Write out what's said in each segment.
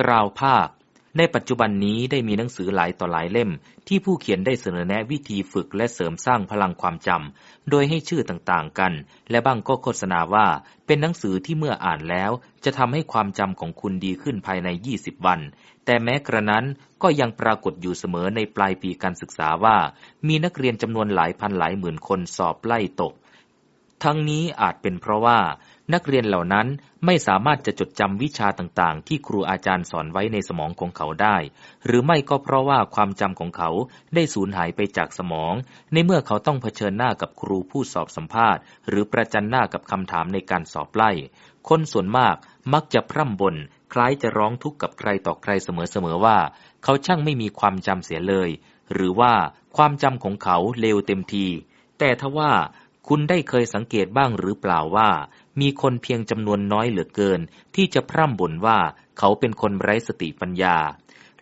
กราวภาค ในปัจจุบันนี้ได้มีหนังสือหลายต่อหลายเล่ม ที่ผู้เขียนได้เสนอแนะวิธีฝึกและเสริมสร้างพลังความจำ โดยให้ชื่อต่างๆกัน และบ้างก็โฆษณาว่า เป็นหนังสือที่เมื่ออ่านแล้ว จะทำให้ความจำของคุณดีขึ้นภายใน 20 วัน แต่แม้กระนั้นก็ยังปรากฏอยู่เสมอในปลายปีการศึกษาว่า มีนักเรียนจำนวนหลายพันหลายหมื่นคนสอบไล่ตก ทั้งนี้อาจเป็นเพราะว่า นักเรียนเหล่านั้นไม่สามารถจะจดจำวิชาต่างๆ ที่ครูอาจารย์สอนไว้ในสมองของเขาได้ หรือไม่ก็เพราะว่าความจำของเขาได้สูญหายไปจากสมอง ในเมื่อเขาต้องเผชิญหน้ากับครูผู้สอบสัมภาษณ์ หรือประจันหน้ากับคำถามในการสอบไล่ คนส่วนมากมักจะพร่ำบน่นคล้ายจะร้องทุกข์กับใครต่อใครเสมอๆว่า เขาช่างไม่มีความจำเสียเลย หรือว่าความจำของเขาเลวเต็มที แต่ทว่าคุณได้เคยสังเกตบ้างหรือเปล่าว่า มีคนเพียงจำนวนน้อยเหลือเกิน ที่จะพร่ำบ่นว่าเขาเป็นคนไร้สติปัญญา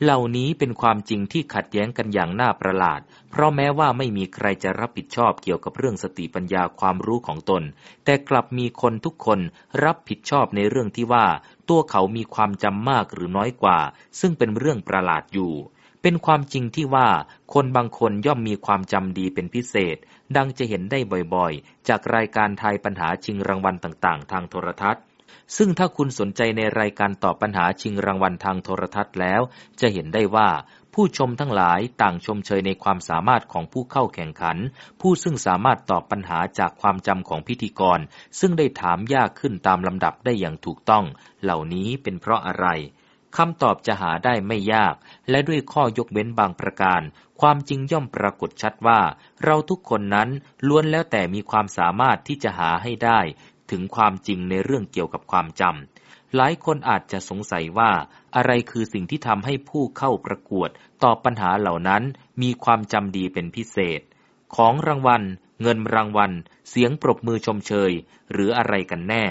เหล่านี้เป็นความจริงที่ขัดแย้งกันอย่างน่าประหลาด เพราะแม้ว่าไม่มีใครจะรับผิดชอบเกี่ยวกับเรื่องสติปัญญาความรู้ของตน แต่กลับมีคนทุกคนรับผิดชอบในเรื่องที่ว่า ตัวเขามีความจำมากหรือน้อยกว่า ซึ่งเป็นเรื่องประหลาดอยู่เป็นความจริงที่ว่าคนบางคนย่อมมีความจำดีเป็นพิเศษ ดังจะเห็นได้บ่อยๆ จากรายการทายปัญหาชิงรางวัลต่างๆ ทางโทรทัศน์ ซึ่งถ้าคุณสนใจในรายการตอบปัญหาชิงรางวัลทางโทรทัศน์แล้ว จะเห็นได้ว่าผู้ชมทั้งหลายต่างชมเชยในความสามารถของผู้เข้าแข่งขัน ผู้ซึ่งสามารถตอบปัญหาจากความจำของพิธีกร ซึ่งได้ถามยากขึ้นตามลำดับได้อย่างถูกต้อง เหล่านี้เป็นเพราะอะไร คำตอบจะหาได้ไม่ยาก และด้วยข้อยกเว้นบางประการ ความจริงย่อมปรากฏชัดว่า เราทุกคนนั้นล้วนแล้วแต่มีความสามารถที่จะหาให้ได้ ถึงความจริงในเรื่องเกี่ยวกับความจำหลายคนอาจจะสงสัยว่า อะไรคือสิ่งที่ทำให้ผู้เข้าประกวดตอบปัญหาเหล่านั้น มีความจำดีเป็นพิเศษ ของรางวัล เงินรางวัล เสียงปรบมือชมเชย หรืออะไรกันแน่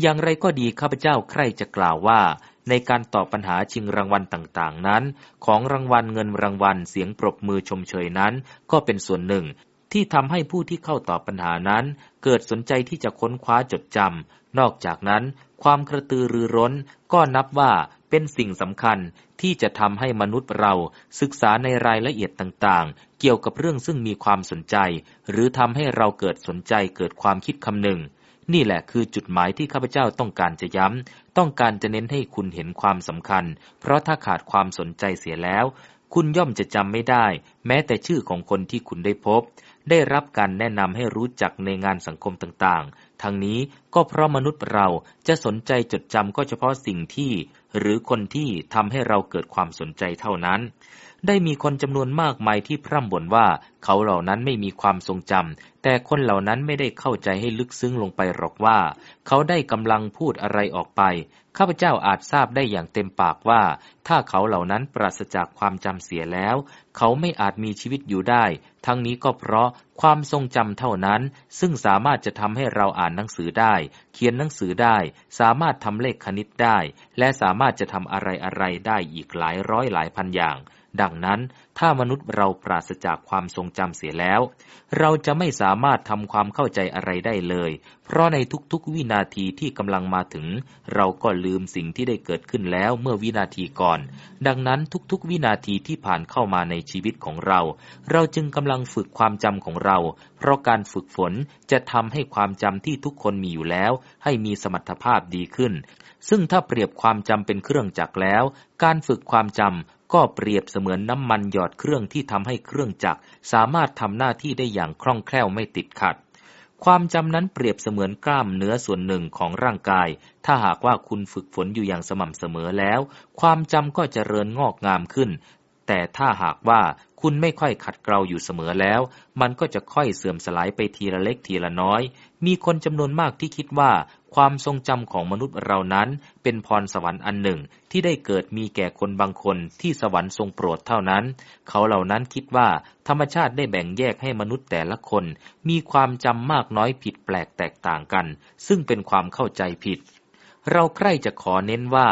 อย่างไรก็ดีข้าพเจ้าใคร่จะกล่าวว่า ในการตอบปัญหาชิงรางวัลต่างๆนั้น ของรางวัลเงินรางวัลเสียงปรบมือชมเชยนั้น ก็เป็นส่วนหนึ่ง ที่ทำให้ผู้ที่เข้าตอบปัญหานั้น เกิดสนใจที่จะค้นคว้าจดจำนอกจากนั้น ความกระตือรือร้นก็นับว่าเป็นสิ่งสำคัญที่จะทำให้มนุษย์เราศึกษาในรายละเอียดต่างๆ เกี่ยวกับเรื่องซึ่งมีความสนใจ หรือทำให้เราเกิดสนใจเกิดความคิดคำหนึ่ง นี่แหละคือจุดหมายที่ข้าพเจ้าต้องการจะย้ำ ต้องการจะเน้นให้คุณเห็นความสำคัญ เพราะถ้าขาดความสนใจเสียแล้ว คุณย่อมจะจำไม่ได้ แม้แต่ชื่อของคนที่คุณได้พบ ได้รับการแนะนำให้รู้จักในงานสังคมต่างๆ ทั้งนี้ก็เพราะมนุษย์เราจะสนใจจดจำก็เฉพาะสิ่งที่ หรือคนที่ทำให้เราเกิดความสนใจเท่านั้น ได้มีคนจำนวนมากมายที่พร่ำบ่นว่าเขาเหล่านั้นไม่มีความทรงจำ แต่คนเหล่านั้นไม่ได้เข้าใจให้ลึกซึ้งลงไปหรอกว่า เขาได้กำลังพูดอะไรออกไป ข้าพเจ้าอาจทราบได้อย่างเต็มปากว่า ถ้าเขาเหล่านั้นปราศจากความจำเสียแล้ว เขาไม่อาจมีชีวิตอยู่ได้ ทั้งนี้ก็เพราะความทรงจำเท่านั้น ซึ่งสามารถจะทำให้เราอ่านหนังสือได้ เขียนหนังสือได้ สามารถทำเลขคณิตได้ และสามารถจะทำอะไรอะไรได้อีกหลายร้อยหลายพันอย่าง ดังนั้นถ้ามนุษย์เราปราศจากความทรงจำเสียแล้ว เราจะไม่สามารถทำความเข้าใจอะไรได้เลย เพราะในทุกๆวินาทีที่กำลังมาถึง เราก็ลืมสิ่งที่ได้เกิดขึ้นแล้วเมื่อวินาทีก่อน ดังนั้นทุกๆวินาทีที่ผ่านเข้ามาในชีวิตของเรา เราจึงกำลังฝึกความจำของเรา เพราะการฝึกฝนจะทำให้ความจำที่ทุกคนมีอยู่แล้ว ให้มีสมรรถภาพดีขึ้น ซึ่งถ้าเปรียบความจำเป็นเครื่องจักรแล้ว การฝึกความจำ ก็เปรียบเสมือนน้ำมันหยอดเครื่องที่ทำให้เครื่องจักรสามารถทำหน้าที่ได้อย่างคล่องแคล่วไม่ติดขัด ความจำนั้นเปรียบเสมือนกล้ามเนื้อส่วนหนึ่งของร่างกาย ถ้าหากว่าคุณฝึกฝนอยู่อย่างสม่ำเสมอแล้ว ความจำก็จเจริญงอกงามขึ้น แต่ถ้าหากว่าคุณไม่ค่อยขัดเกลาอยู่เสมอแล้ว มันก็จะค่อยเสื่อมสลายไปทีละเล็กทีละน้อย มีคนจำนวนมากที่คิดว่า ความทรงจำของมนุษย์เรานั้นเป็นพรสวรรค์อันหนึ่งที่ได้เกิดมีแก่คนบางคนที่สวรรค์ทรงโปรดเท่านั้น เขาเหล่านั้นคิดว่าธรรมชาติได้แบ่งแยกให้มนุษย์แต่ละคน มีความจำมากน้อยผิดแปลกแตกต่างกัน ซึ่งเป็นความเข้าใจผิด เราใคร่จะขอเน้นว่า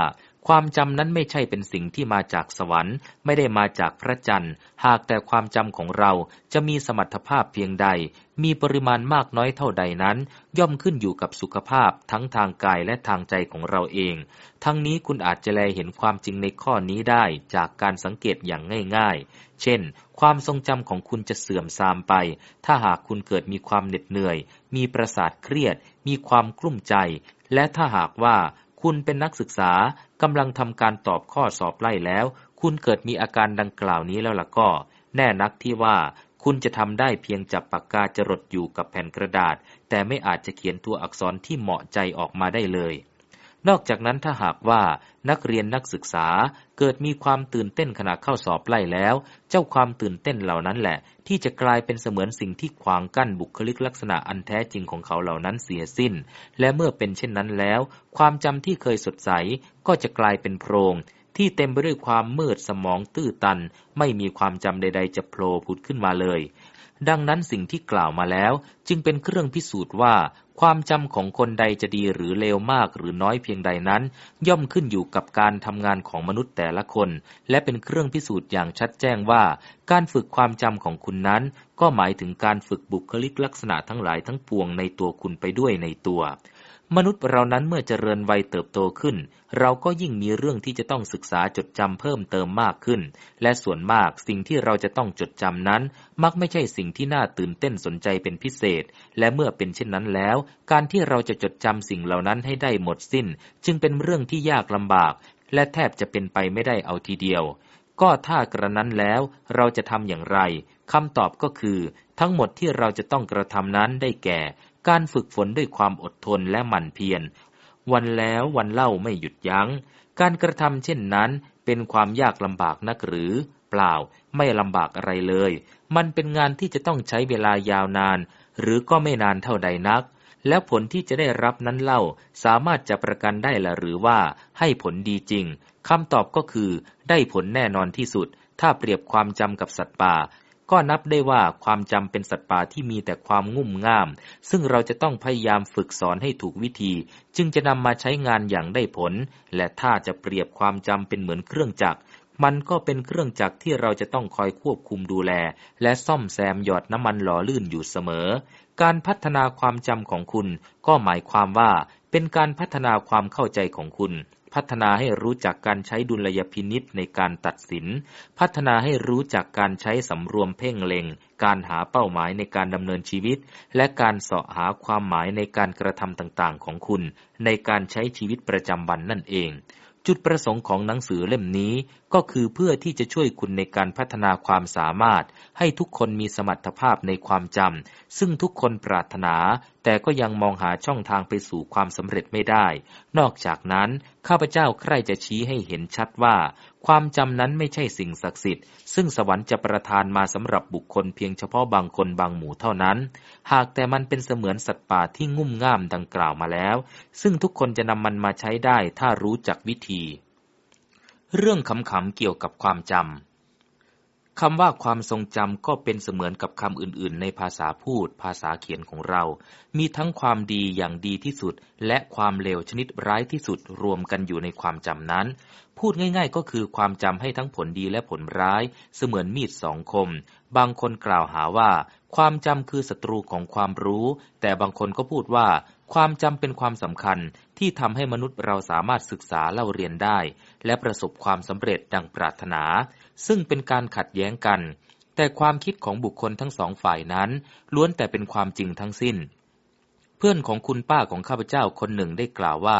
ความจำนั้นไม่ใช่เป็นสิ่งที่มาจากสวรรค์ ไม่ได้มาจากพระจันทร์ หากแต่ความจำของเราจะมีสมรรถภาพเพียงใด มีปริมาณมากน้อยเท่าใดนั้น ย่อมขึ้นอยู่กับสุขภาพทั้งทางกายและทางใจของเราเอง ทั้งนี้คุณอาจจะแลเห็นความจริงในข้อนี้ได้จากการสังเกตอย่างง่ายๆ เช่น ความทรงจำของคุณจะเสื่อมทรามไป ถ้าหากคุณเกิดมีความเหน็ดเหนื่อย มีประสาทเครียด มีความกลุ้มใจ และถ้าหากว่าคุณเป็นนักศึกษากำลังทำการตอบข้อสอบไล่แล้ว คุณเกิดมีอาการดังกล่าวนี้แล้วล่ะก็ แน่นักที่ว่า คุณจะทำได้เพียงจับปากกาจรดอยู่กับแผ่นกระดาษ แต่ไม่อาจจะเขียนตัวอักษรที่เหมาะใจออกมาได้เลย นอกจากนั้นถ้าหากว่านักเรียนนักศึกษาเกิดมีความตื่นเต้นขณะเข้าสอบไล่แล้ว เจ้าความตื่นเต้นเหล่านั้นแหละ ที่จะกลายเป็นเสมือนสิ่งที่ขวางกั้นบุคลิกลักษณะอันแท้จริงของเขาเหล่านั้นเสียสิ้น และเมื่อเป็นเช่นนั้นแล้ว ความจำที่เคยสดใสก็จะกลายเป็นโพรง ที่เต็มไปด้วยความมืดสมองตื้อตัน ไม่มีความจำใด ๆ จะโผล่ผุดขึ้นมาเลย ดังนั้นสิ่งที่กล่าวมาแล้ว จึงเป็นเครื่องพิสูจน์ว่า ความจำของคนใดจะดีหรือเลวมากหรือน้อยเพียงใดนั้น ย่อมขึ้นอยู่กับการทำงานของมนุษย์แต่ละคน และเป็นเครื่องพิสูจน์อย่างชัดแจ้งว่า การฝึกความจำของคุณนั้น ก็หมายถึงการฝึกบุคลิกลักษณะทั้งหลายทั้งปวงในตัวคุณไปด้วยในตัว มนุษย์เรานั้นเมื่อเจริญวัยเติบโตขึ้น เราก็ยิ่งมีเรื่องที่จะต้องศึกษาจดจำเพิ่มเติมมากขึ้น และส่วนมากสิ่งที่เราจะต้องจดจำนั้น มักไม่ใช่สิ่งที่น่าตื่นเต้นสนใจเป็นพิเศษ และเมื่อเป็นเช่นนั้นแล้ว การที่เราจะจดจำสิ่งเหล่านั้นให้ได้หมดสิ้น จึงเป็นเรื่องที่ยากลำบาก และแทบจะเป็นไปไม่ได้เอาทีเดียว ก็ถ้ากระนั้นแล้วเราจะทำอย่างไรคำตอบก็คือ ทั้งหมดที่เราจะต้องกระทำนั้นได้แก่ การฝึกฝนด้วยความอดทนและหมั่นเพียร วันแล้ววันเล่าไม่หยุดยัง้ง การกระทำเช่นนั้นเป็นความยากลำบากนักหรือ เปล่า ไม่ลำบากอะไรเลย มันเป็นงานที่จะต้องใช้เวลายาวนาน หรือก็ไม่นานเท่าใดนัก แล้วผลที่จะได้รับนั้นเล่าสามารถจะประกันได้ละหรือว่าให้ผลดีจริงคำตอบก็คือ ได้ผลแน่นอนที่สุด ถ้าเปรียบความจำกับสัตว์ป่า ก็นับได้ว่าความจำเป็นสัตว์ป่าที่มีแต่ความงุ่มง่าม ซึ่งเราจะต้องพยายามฝึกสอนให้ถูกวิธี จึงจะนำมาใช้งานอย่างได้ผล และถ้าจะเปรียบความจำเป็นเหมือนเครื่องจักร มันก็เป็นเครื่องจักรที่เราจะต้องคอยควบคุมดูแล และซ่อมแซมหยอดน้ำมันหล่อลื่นอยู่เสมอ การพัฒนาความจำของคุณ ก็หมายความว่าเป็นการพัฒนาความเข้าใจของคุณ พัฒนาให้รู้จักการใช้ดุลยพินิษในการตัดสิน พัฒนาให้รู้จักการใช้สำรวมเพ่งเล็ง การหาเป้าหมายในการดำเนินชีวิต และการเสาะหาความหมายในการกระทำต่างๆ ของคุณ ในการใช้ชีวิตประจำวันนั่นเองจุดประสงค์ของหนังสือเล่มนี้ก็คือเพื่อที่จะช่วยคุณในการพัฒนาความสามารถ ให้ทุกคนมีสมรรถภาพในความจำซึ่งทุกคนปรารถนา แต่ก็ยังมองหาช่องทางไปสู่ความสำเร็จไม่ได้ นอกจากนั้น ข้าพเจ้าใคร่จะชี้ให้เห็นชัดว่า ความจำนั้นไม่ใช่สิ่งศักดิ์สิทธิ์ ซึ่งสวรรค์จะประทานมาสำหรับบุคคลเพียงเฉพาะบางคนบางหมู่เท่านั้น หากแต่มันเป็นเสมือนสัตว์ป่าที่งุ่มง่ามดังกล่าวมาแล้ว ซึ่งทุกคนจะนำมันมาใช้ได้ถ้ารู้จักวิธี เรื่องขำๆเกี่ยวกับความจำคำว่าความทรงจำก็เป็นเสมือนกับคำอื่นๆ ในภาษาพูด ภาษาเขียนของเรา มีทั้งความดีอย่างดีที่สุด และความเลวชนิดร้ายที่สุดรวมกันอยู่ในความจำนั้น พูดง่ายๆ ก็คือความจำให้ทั้งผลดีและผลร้าย เสมือนมีดสองคม บางคนกล่าวหาว่า ความจำคือศัตรูของความรู้ แต่บางคนก็พูดว่า ความจำเป็นความสำคัญที่ทำให้มนุษย์เราสามารถศึกษาเล่าเรียนได้ และประสบความสำเร็จดังปรารถนา ซึ่งเป็นการขัดแย้งกัน แต่ความคิดของบุคคลทั้งสองฝ่ายนั้น ล้วนแต่เป็นความจริงทั้งสิ้น เพื่อนของคุณป้าของข้าพเจ้าคนหนึ่งได้กล่าวว่า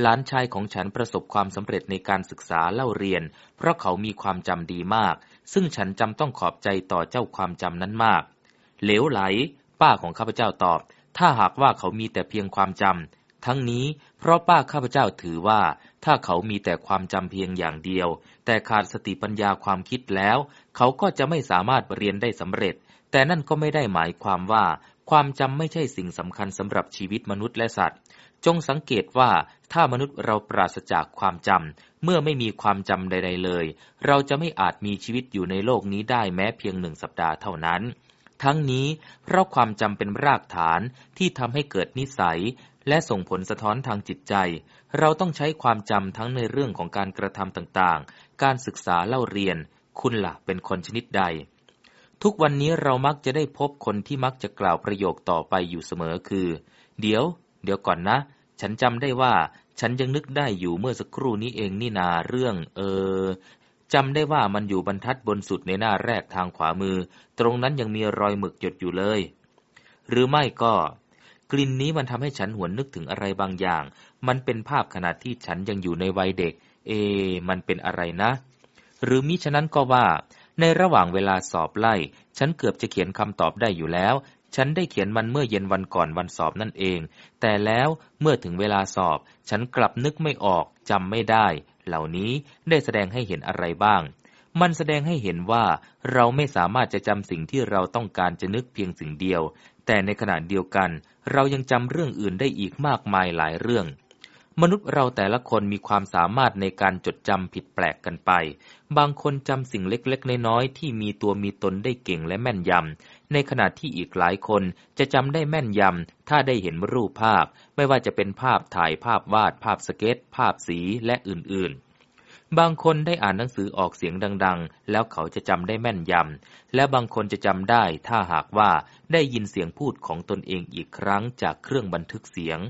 หลานชายของฉันประสบความสำเร็จในการศึกษาเล่าเรียน เพราะเขามีความจำดีมาก ซึ่งฉันจำต้องขอบใจต่อเจ้าความจำนั้นมาก เหลวไหล ป้าของข้าพเจ้าตอบ ถ้าหากว่าเขามีแต่เพียงความจำ ทั้งนี้เพราะป้าข้าพเจ้าถือว่า ถ้าเขามีแต่ความจำเพียงอย่างเดียว แต่ขาดสติปัญญาความคิดแล้ว เขาก็จะไม่สามารถเรียนได้สำเร็จ แต่นั่นก็ไม่ได้หมายความว่า ความจำไม่ใช่สิ่งสำคัญสำหรับชีวิตมนุษย์และสัตว์ จงสังเกตว่าถ้ามนุษย์เราปราศจากความจำ เมื่อไม่มีความจำใด ๆเลย เราจะไม่อาจมีชีวิตอยู่ในโลกนี้ได้แม้เพียงหนึ่งสัปดาห์เท่านั้น ทั้งนี้เพราะความจำเป็นรากฐานที่ทำให้เกิดนิสัย และส่งผลสะท้อนทางจิตใจ เราต้องใช้ความจำทั้งในเรื่องของการกระทำต่างๆ การศึกษาเล่าเรียน คุณละ่ะเป็นคนชนิดใด ทุกวันนี้เรามักจะได้พบคนที่มักจะกล่าวประโยคต่อไปอยู่เสมอคือ เดี๋ยว เดี๋ยวก่อนนะ ฉันจำได้ว่าฉันยังนึกได้อยู่เมื่อสักครู่นี้เองนี่นาเรื่อง เออ จำได้ว่ามันอยู่บรรทัดบนสุดในหน้าแรกทางขวามือ ตรงนั้นยังมีรอยหมึกหยดอยู่เลย หรือไม่ก็ กลิ่นนี้มันทำให้ฉันหวนนึกถึงอะไรบางอย่าง มันเป็นภาพขณะที่ฉันยังอยู่ในวัยเด็ก เอ มันเป็นอะไรนะ หรือมิฉะนั้นก็ว่า ในระหว่างเวลาสอบไล่ ฉันเกือบจะเขียนคำตอบได้อยู่แล้ว ฉันได้เขียนมันเมื่อเย็นวันก่อนวันสอบนั่นเอง แต่แล้วเมื่อถึงเวลาสอบ ฉันกลับนึกไม่ออกจำไม่ได้ เหล่านี้ได้แสดงให้เห็นอะไรบ้าง มันแสดงให้เห็นว่าเราไม่สามารถจะจำสิ่งที่เราต้องการจะนึกเพียงสิ่งเดียว แต่ในขณะเดียวกัน เรายังจำเรื่องอื่นได้อีกมากมายหลายเรื่อง มนุษย์เราแต่ละคนมีความสามารถในการจดจำผิดแปลกกันไป บางคนจำสิ่งเล็กๆ น้อยๆ ที่มีตัวมีตนได้เก่งและแม่นยำ ในขณะที่อีกหลายคนจะจำได้แม่นยำ ถ้าได้เห็นรูปภาพ ไม่ว่าจะเป็นภาพถ่ายภาพวาด ภาพสเก็ต ภาพสีและอื่นๆบางคนได้อ่านหนังสือออกเสียงดัง ๆ แล้วเขาจะจำได้แม่นยำ และบางคนจะจำได้ถ้าหากว่าได้ยินเสียงพูดของตนเองอีกครั้งจากเครื่องบันทึกเสียง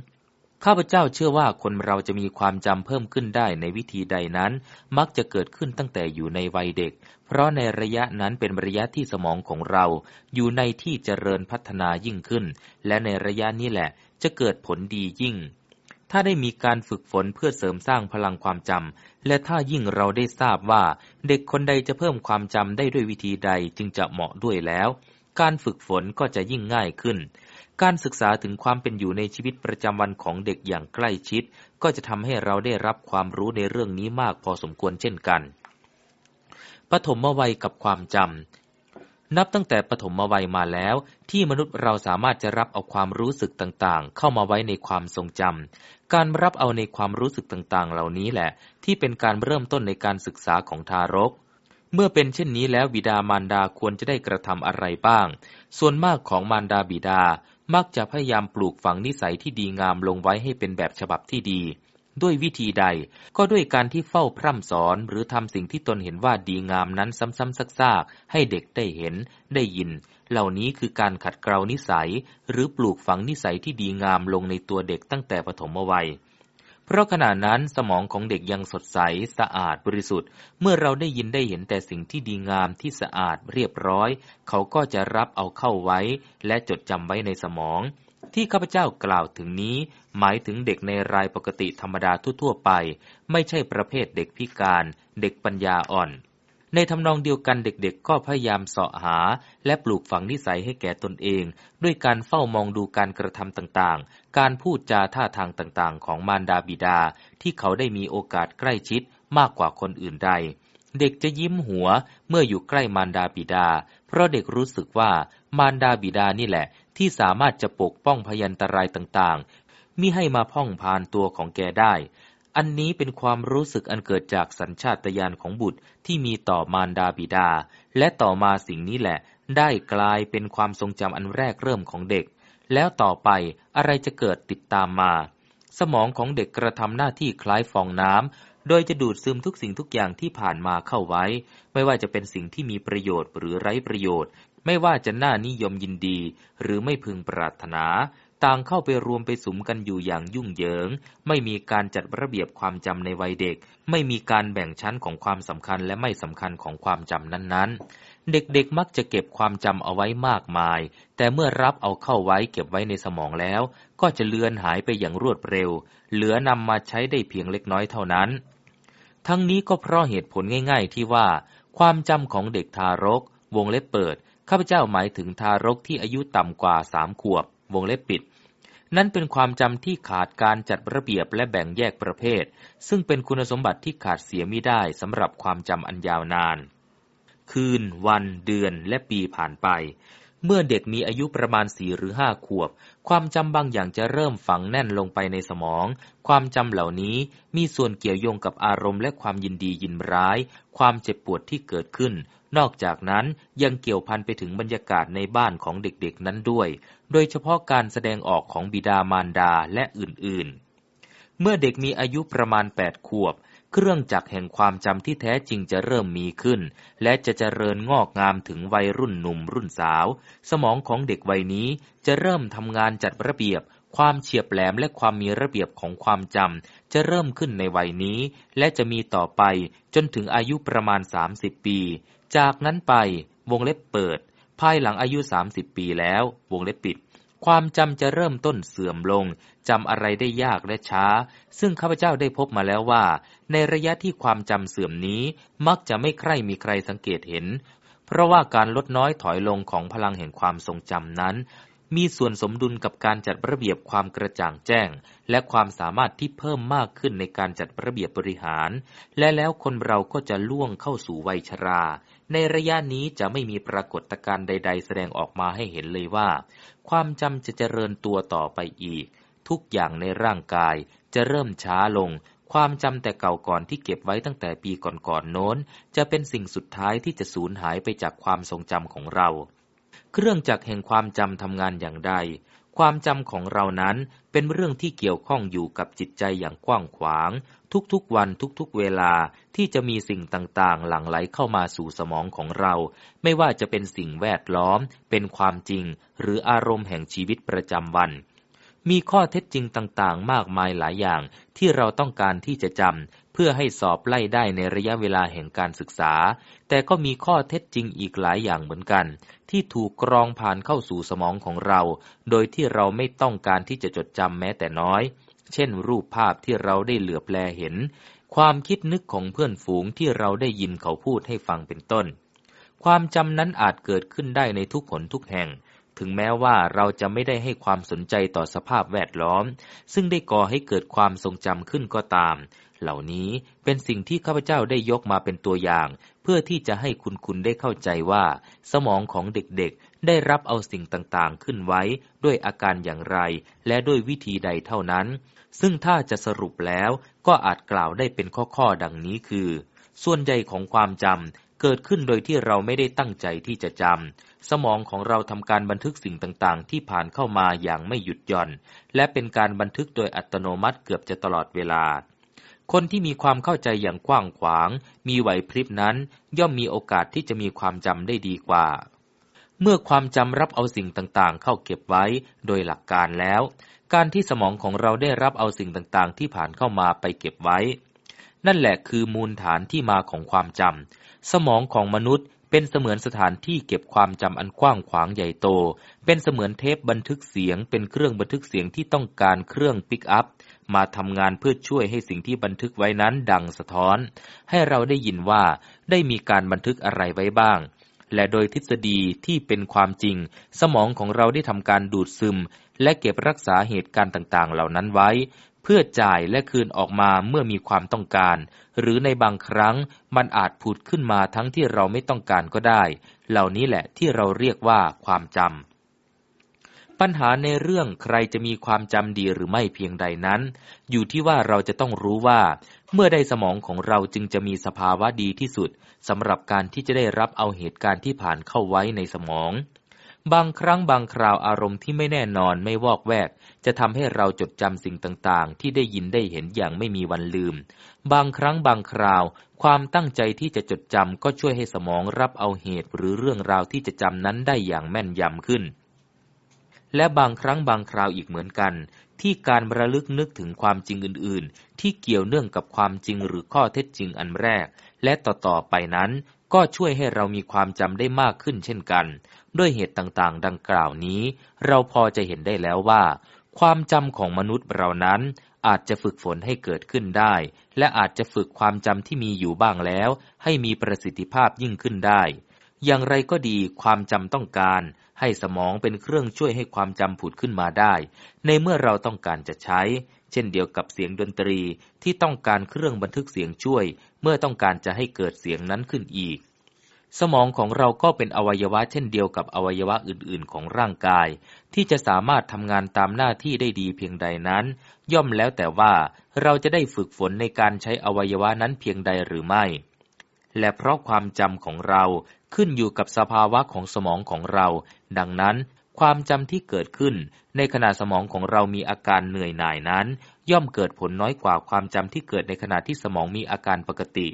ข้าพเจ้าเชื่อว่าคนเราจะมีความจำเพิ่มขึ้นได้ในวิธีใดนั้น มักจะเกิดขึ้นตั้งแต่อยู่ในวัยเด็ก เพราะในระยะนั้นเป็นระยะที่สมองของเรา อยู่ในที่เจริญพัฒนายิ่งขึ้น และในระยะนี้แหละจะเกิดผลดียิ่ง ถ้าได้มีการฝึกฝนเพื่อเสริมสร้างพลังความจำและถ้ายิ่งเราได้ทราบว่า เด็กคนใดจะเพิ่มความจำได้ด้วยวิธีใดจึงจะเหมาะด้วยแล้ว การฝึกฝนก็จะยิ่งง่ายขึ้น การศึกษาถึงความเป็นอยู่ในชีวิตประจำวันของเด็กอย่างใกล้ชิด ก็จะทำให้เราได้รับความรู้ในเรื่องนี้มากพอสมควรเช่นกันปฐมวัยกับความจำ นับตั้งแต่ปฐมวัยมาแล้ว ที่มนุษย์เราสามารถจะรับเอาความรู้สึกต่างๆ เข้ามาไว้ในความทรงจำ การรับเอาในความรู้สึกต่างๆ เหล่านี้แหละ ที่เป็นการเริ่มต้นในการศึกษาของทารก เมื่อเป็นเช่นนี้แล้วบิดามารดาควรจะได้กระทำอะไรบ้าง ส่วนมากของมารดาบิดา มักจะพยายามปลูกฝังนิสัยที่ดีงามลงไว้ให้เป็นแบบฉบับที่ดี ด้วยวิธีใดก็ด้วยการที่เฝ้าพร่ำสอนหรือทำสิ่งที่ตนเห็นว่าดีงามนั้นซ้ำๆซากๆ ให้เด็กได้เห็น ได้ยิน เหล่านี้คือการขัดเกลานิสัย หรือปลูกฝังนิสัยที่ดีงามลงในตัวเด็กตั้งแต่ปฐมวัย เพราะขณะนั้นสมองของเด็กยังสดใสสะอาดบริสุทธิ์ เมื่อเราได้ยินได้เห็นแต่สิ่งที่ดีงามที่สะอาดเรียบร้อย เขาก็จะรับเอาเข้าไว้ และจดจำไว้ในสมอง ที่ข้าพเจ้ากล่าวถึงนี้ หมายถึงเด็กในรายปกติธรรมดาทั่วๆไป ไม่ใช่ประเภทเด็กพิการ เด็กปัญญาอ่อน ในทำนองเดียวกันเด็กๆ ก็พยายามเสาะหา และปลูกฝังนิสัยให้แก่ตนเอง ด้วยการเฝ้ามองดูการกระทำต่างๆ การพูดจาท่าทางต่างๆ ของมารดาบิดา ที่เขาได้มีโอกาสใกล้ชิดมากกว่าคนอื่นใด เด็กจะยิ้มหัวเมื่ออยู่ใกล้มารดาบิดา เพราะเด็กรู้สึกว่ามารดาบิดานี่แหละ ที่สามารถจะปกป้องพยันตรายต่างๆมิให้มาพ่องพานตัวของแกได้ อันนี้เป็นความรู้สึกอันเกิดจากสัญชาตญาณของบุตรที่มีต่อมารดาบิดา และต่อมาสิ่งนี้แหละ ได้กลายเป็นความทรงจำอันแรกเริ่มของเด็ก แล้วต่อไปอะไรจะเกิดติดตามมา สมองของเด็กกระทำหน้าที่คล้ายฟองน้ำโดยจะดูดซึมทุกสิ่งทุกอย่างที่ผ่านมาเข้าไว้ ไม่ว่าจะเป็นสิ่งที่มีประโยชน์หรือไร้ประโยชน์ ไม่ว่าจะน่านิยมยินดี หรือไม่พึงปรารถนา ต่างเข้าไปรวมไปสุมกันอยู่อย่างยุ่งเหยิง ไม่มีการจัดระเบียบความจำในวัยเด็ก ไม่มีการแบ่งชั้นของความสำคัญและไม่สำคัญของความจำนั้นๆ เด็กๆมักจะเก็บความจำเอาไว้มากมาย แต่เมื่อรับเอาเข้าไว้เก็บไว้ในสมองแล้ว ก็จะเลือนหายไปอย่างรวดเร็ว เหลือนำมาใช้ได้เพียงเล็กน้อยเท่านั้น ทั้งนี้ก็เพราะเหตุผลง่าย ๆ ที่ว่า ความจำของเด็กทารก วงเล็บเปิด ข้าพเจ้าหมายถึงทารกที่อายุต่ำกว่าสามขวบ วงเล็บปิด นั่นเป็นความจำที่ขาดการจัดระเบียบและแบ่งแยกประเภท ซึ่งเป็นคุณสมบัติที่ขาดเสียไม่ได้สำหรับความจำอันยาวนาน คืน วัน เดือน และปีผ่านไป เมื่อเด็กมีอายุประมาณสี่หรือห้าขวบ ความจำบางอย่างจะเริ่มฝังแน่นลงไปในสมอง ความจำเหล่านี้มีส่วนเกี่ยวโยงกับอารมณ์และความยินดียินร้าย ความเจ็บปวดที่เกิดขึ้น นอกจากนั้นยังเกี่ยวพันไปถึงบรรยากาศในบ้านของเด็กๆนั้นด้วย โดยเฉพาะการแสดงออกของบิดามารดาและอื่นๆ เมื่อเด็กมีอายุประมาณ 8 ขวบ เครื่องจักรแห่งความจำที่แท้จริงจะเริ่มมีขึ้น และจะเจริญงอกงามถึงวัยรุ่นหนุ่มรุ่นสาว สมองของเด็กวัยนี้จะเริ่มทำงานจัดระเบียบ ความเฉียบแหลมและความมีระเบียบของความจำจะเริ่มขึ้นในวัยนี้ และจะมีต่อไปจนถึงอายุประมาณ 30 ปี จากนั้นไปวงเล็บเปิด ภายหลังอายุ 30 ปีแล้ว วงเล็บปิด ความจำจะเริ่มต้นเสื่อมลงจำอะไรได้ยากและช้า ซึ่งข้าพเจ้าได้พบมาแล้วว่า ในระยะที่ความจำเสื่อมนี้มักจะไม่ใคร่มีใครสังเกตเห็น เพราะว่าการลดน้อยถอยลงของพลังแห่งความทรงจำนั้น มีส่วนสมดุลกับการจัดระเบียบความกระจ่างแจ้ง และความสามารถที่เพิ่มมากขึ้นในการจัดระเบียบบริหาร และแล้วคนเราก็จะล่วงเข้าสู่วัยชรา ในระยะนี้จะไม่มีปรากฏการณ์ใด ๆ แสดงออกมาให้เห็นเลยว่า ความจำจะเจริญตัวต่อไปอีก ทุกอย่างในร่างกายจะเริ่มช้าลง ความจำแต่เก่าก่อนที่เก็บไว้ตั้งแต่ปีก่อนๆโน้น จะเป็นสิ่งสุดท้ายที่จะสูญหายไปจากความทรงจำของเรา เครื่องจักรแห่งความจำทำงานอย่างใด ความจำของเรานั้นเป็นเรื่องที่เกี่ยวข้องอยู่กับจิตใจอย่างกว้างขวาง ทุกๆวันทุกๆเวลาที่จะมีสิ่งต่างๆ หลั่งไหลเข้ามาสู่สมองของเรา ไม่ว่าจะเป็นสิ่งแวดล้อม เป็นความจริง หรืออารมณ์แห่งชีวิตประจำวัน มีข้อเท็จจริงต่างๆ มากมายหลายอย่างที่เราต้องการที่จะจำเพื่อให้สอบไล่ได้ในระยะเวลาแห่งการศึกษา แต่ก็มีข้อเท็จจริงอีกหลายอย่างเหมือนกัน ที่ถูกกรองผ่านเข้าสู่สมองของเรา โดยที่เราไม่ต้องการที่จะจดจำแม้แต่น้อย เช่นรูปภาพที่เราได้เหลือบแลเห็น ความคิดนึกของเพื่อนฝูงที่เราได้ยินเขาพูดให้ฟังเป็นต้น ความจำนั้นอาจเกิดขึ้นได้ในทุกขนทุกแห่ง ถึงแม้ว่าเราจะไม่ได้ให้ความสนใจต่อสภาพแวดล้อม ซึ่งได้ก่อให้เกิดความทรงจำขึ้นก็ตาม เหล่านี้เป็นสิ่งที่ข้าพเจ้าได้ยกมาเป็นตัวอย่าง เพื่อที่จะให้คุณคุณได้เข้าใจว่า สมองของเด็กๆ ได้รับเอาสิ่งต่างๆขึ้นไว้ ด้วยอาการอย่างไร และด้วยวิธีใดเท่านั้น ซึ่งถ้าจะสรุปแล้วก็อาจกล่าวได้เป็นข้อๆดังนี้คือ ส่วนใหญ่ของความจำเกิดขึ้นโดยที่เราไม่ได้ตั้งใจที่จะจำ สมองของเราทำการบันทึกสิ่งต่างๆ ที่ผ่านเข้ามาอย่างไม่หยุดหย่อน และเป็นการบันทึกโดยอัตโนมัติเกือบจะตลอดเวลาคนที่มีความเข้าใจอย่างกว้างขวาง มีไหวพริบนั้น ย่อมมีโอกาสที่จะมีความจำได้ดีกว่า เมื่อความจำรับเอาสิ่งต่างๆ เข้าเก็บไว้ โดยหลักการแล้ว การที่สมองของเราได้รับเอาสิ่งต่างๆ ที่ผ่านเข้ามาไปเก็บไว้ นั่นแหละคือมูลฐานที่มาของความจำ สมองของมนุษย์เป็นเสมือนสถานที่เก็บความจำอันกว้างขวางใหญ่โต เป็นเสมือนเทปบันทึกเสียง เป็นเครื่องบันทึกเสียงที่ต้องการเครื่องปิกอัพ มาทำงานเพื่อช่วยให้สิ่งที่บันทึกไว้นั้นดังสะท้อน ให้เราได้ยินว่าได้มีการบันทึกอะไรไว้บ้าง และโดยทฤษฎีที่เป็นความจริง สมองของเราได้ทำการดูดซึม และเก็บรักษาเหตุการณ์ต่างๆ เหล่านั้นไว้ เพื่อจ่ายและคืนออกมาเมื่อมีความต้องการ หรือในบางครั้งมันอาจผุดขึ้นมาทั้งที่เราไม่ต้องการก็ได้ เหล่านี้แหละที่เราเรียกว่าความจำปัญหาในเรื่องใครจะมีความจำดีหรือไม่เพียงใดนั้น อยู่ที่ว่าเราจะต้องรู้ว่า เมื่อได้สมองของเราจึงจะมีสภาวะดีที่สุดสำหรับการที่จะได้รับเอาเหตุการณ์ที่ผ่านเข้าไว้ในสมอง บางครั้งบางคราวอารมณ์ที่ไม่แน่นอนไม่วอกแวก จะทำให้เราจดจำสิ่งต่างๆ ที่ได้ยินได้เห็นอย่างไม่มีวันลืม บางครั้งบางคราว ความตั้งใจที่จะจดจำก็ช่วยให้สมองรับเอาเหตุหรือเรื่องราวที่จะจำนั้นได้อย่างแม่นยำขึ้น และบางครั้งบางคราวอีกเหมือนกัน ที่การระลึกนึกถึงความจริงอื่นๆ ที่เกี่ยวเนื่องกับความจริงหรือข้อเท็จจริงอันแรก และต่อๆไปนั้นก็ช่วยให้เรามีความจำได้มากขึ้นเช่นกัน ด้วยเหตุต่างๆ ดังกล่าวนี้ เราพอจะเห็นได้แล้วว่า ความจำของมนุษย์เรานั้นอาจจะฝึกฝนให้เกิดขึ้นได้ และอาจจะฝึกความจำที่มีอยู่บ้างแล้ว ให้มีประสิทธิภาพยิ่งขึ้นได้ อย่างไรก็ดีความจำต้องการ ให้สมองเป็นเครื่องช่วยให้ความจำผุดขึ้นมาได้ ในเมื่อเราต้องการจะใช้ เช่นเดียวกับเสียงดนตรีที่ต้องการเครื่องบันทึกเสียงช่วย เมื่อต้องการจะให้เกิดเสียงนั้นขึ้นอีก สมองของเราก็เป็นอวัยวะเช่นเดียวกับอวัยวะอื่นๆ ของร่างกาย ที่จะสามารถทำงานตามหน้าที่ได้ดีเพียงใดนั้น ย่อมแล้วแต่ว่าเราจะได้ฝึกฝนในการใช้อวัยวะนั้นเพียงใดหรือไม่ และเพราะความจำของเราขึ้นอยู่กับสภาวะของสมองของเรา ดังนั้นความจำที่เกิดขึ้น ในขณะสมองของเรามีอาการเหนื่อยหน่ายนั้น ย่อมเกิดผลน้อยกว่าความจำที่เกิดในขณะที่สมองมีอาการปกติ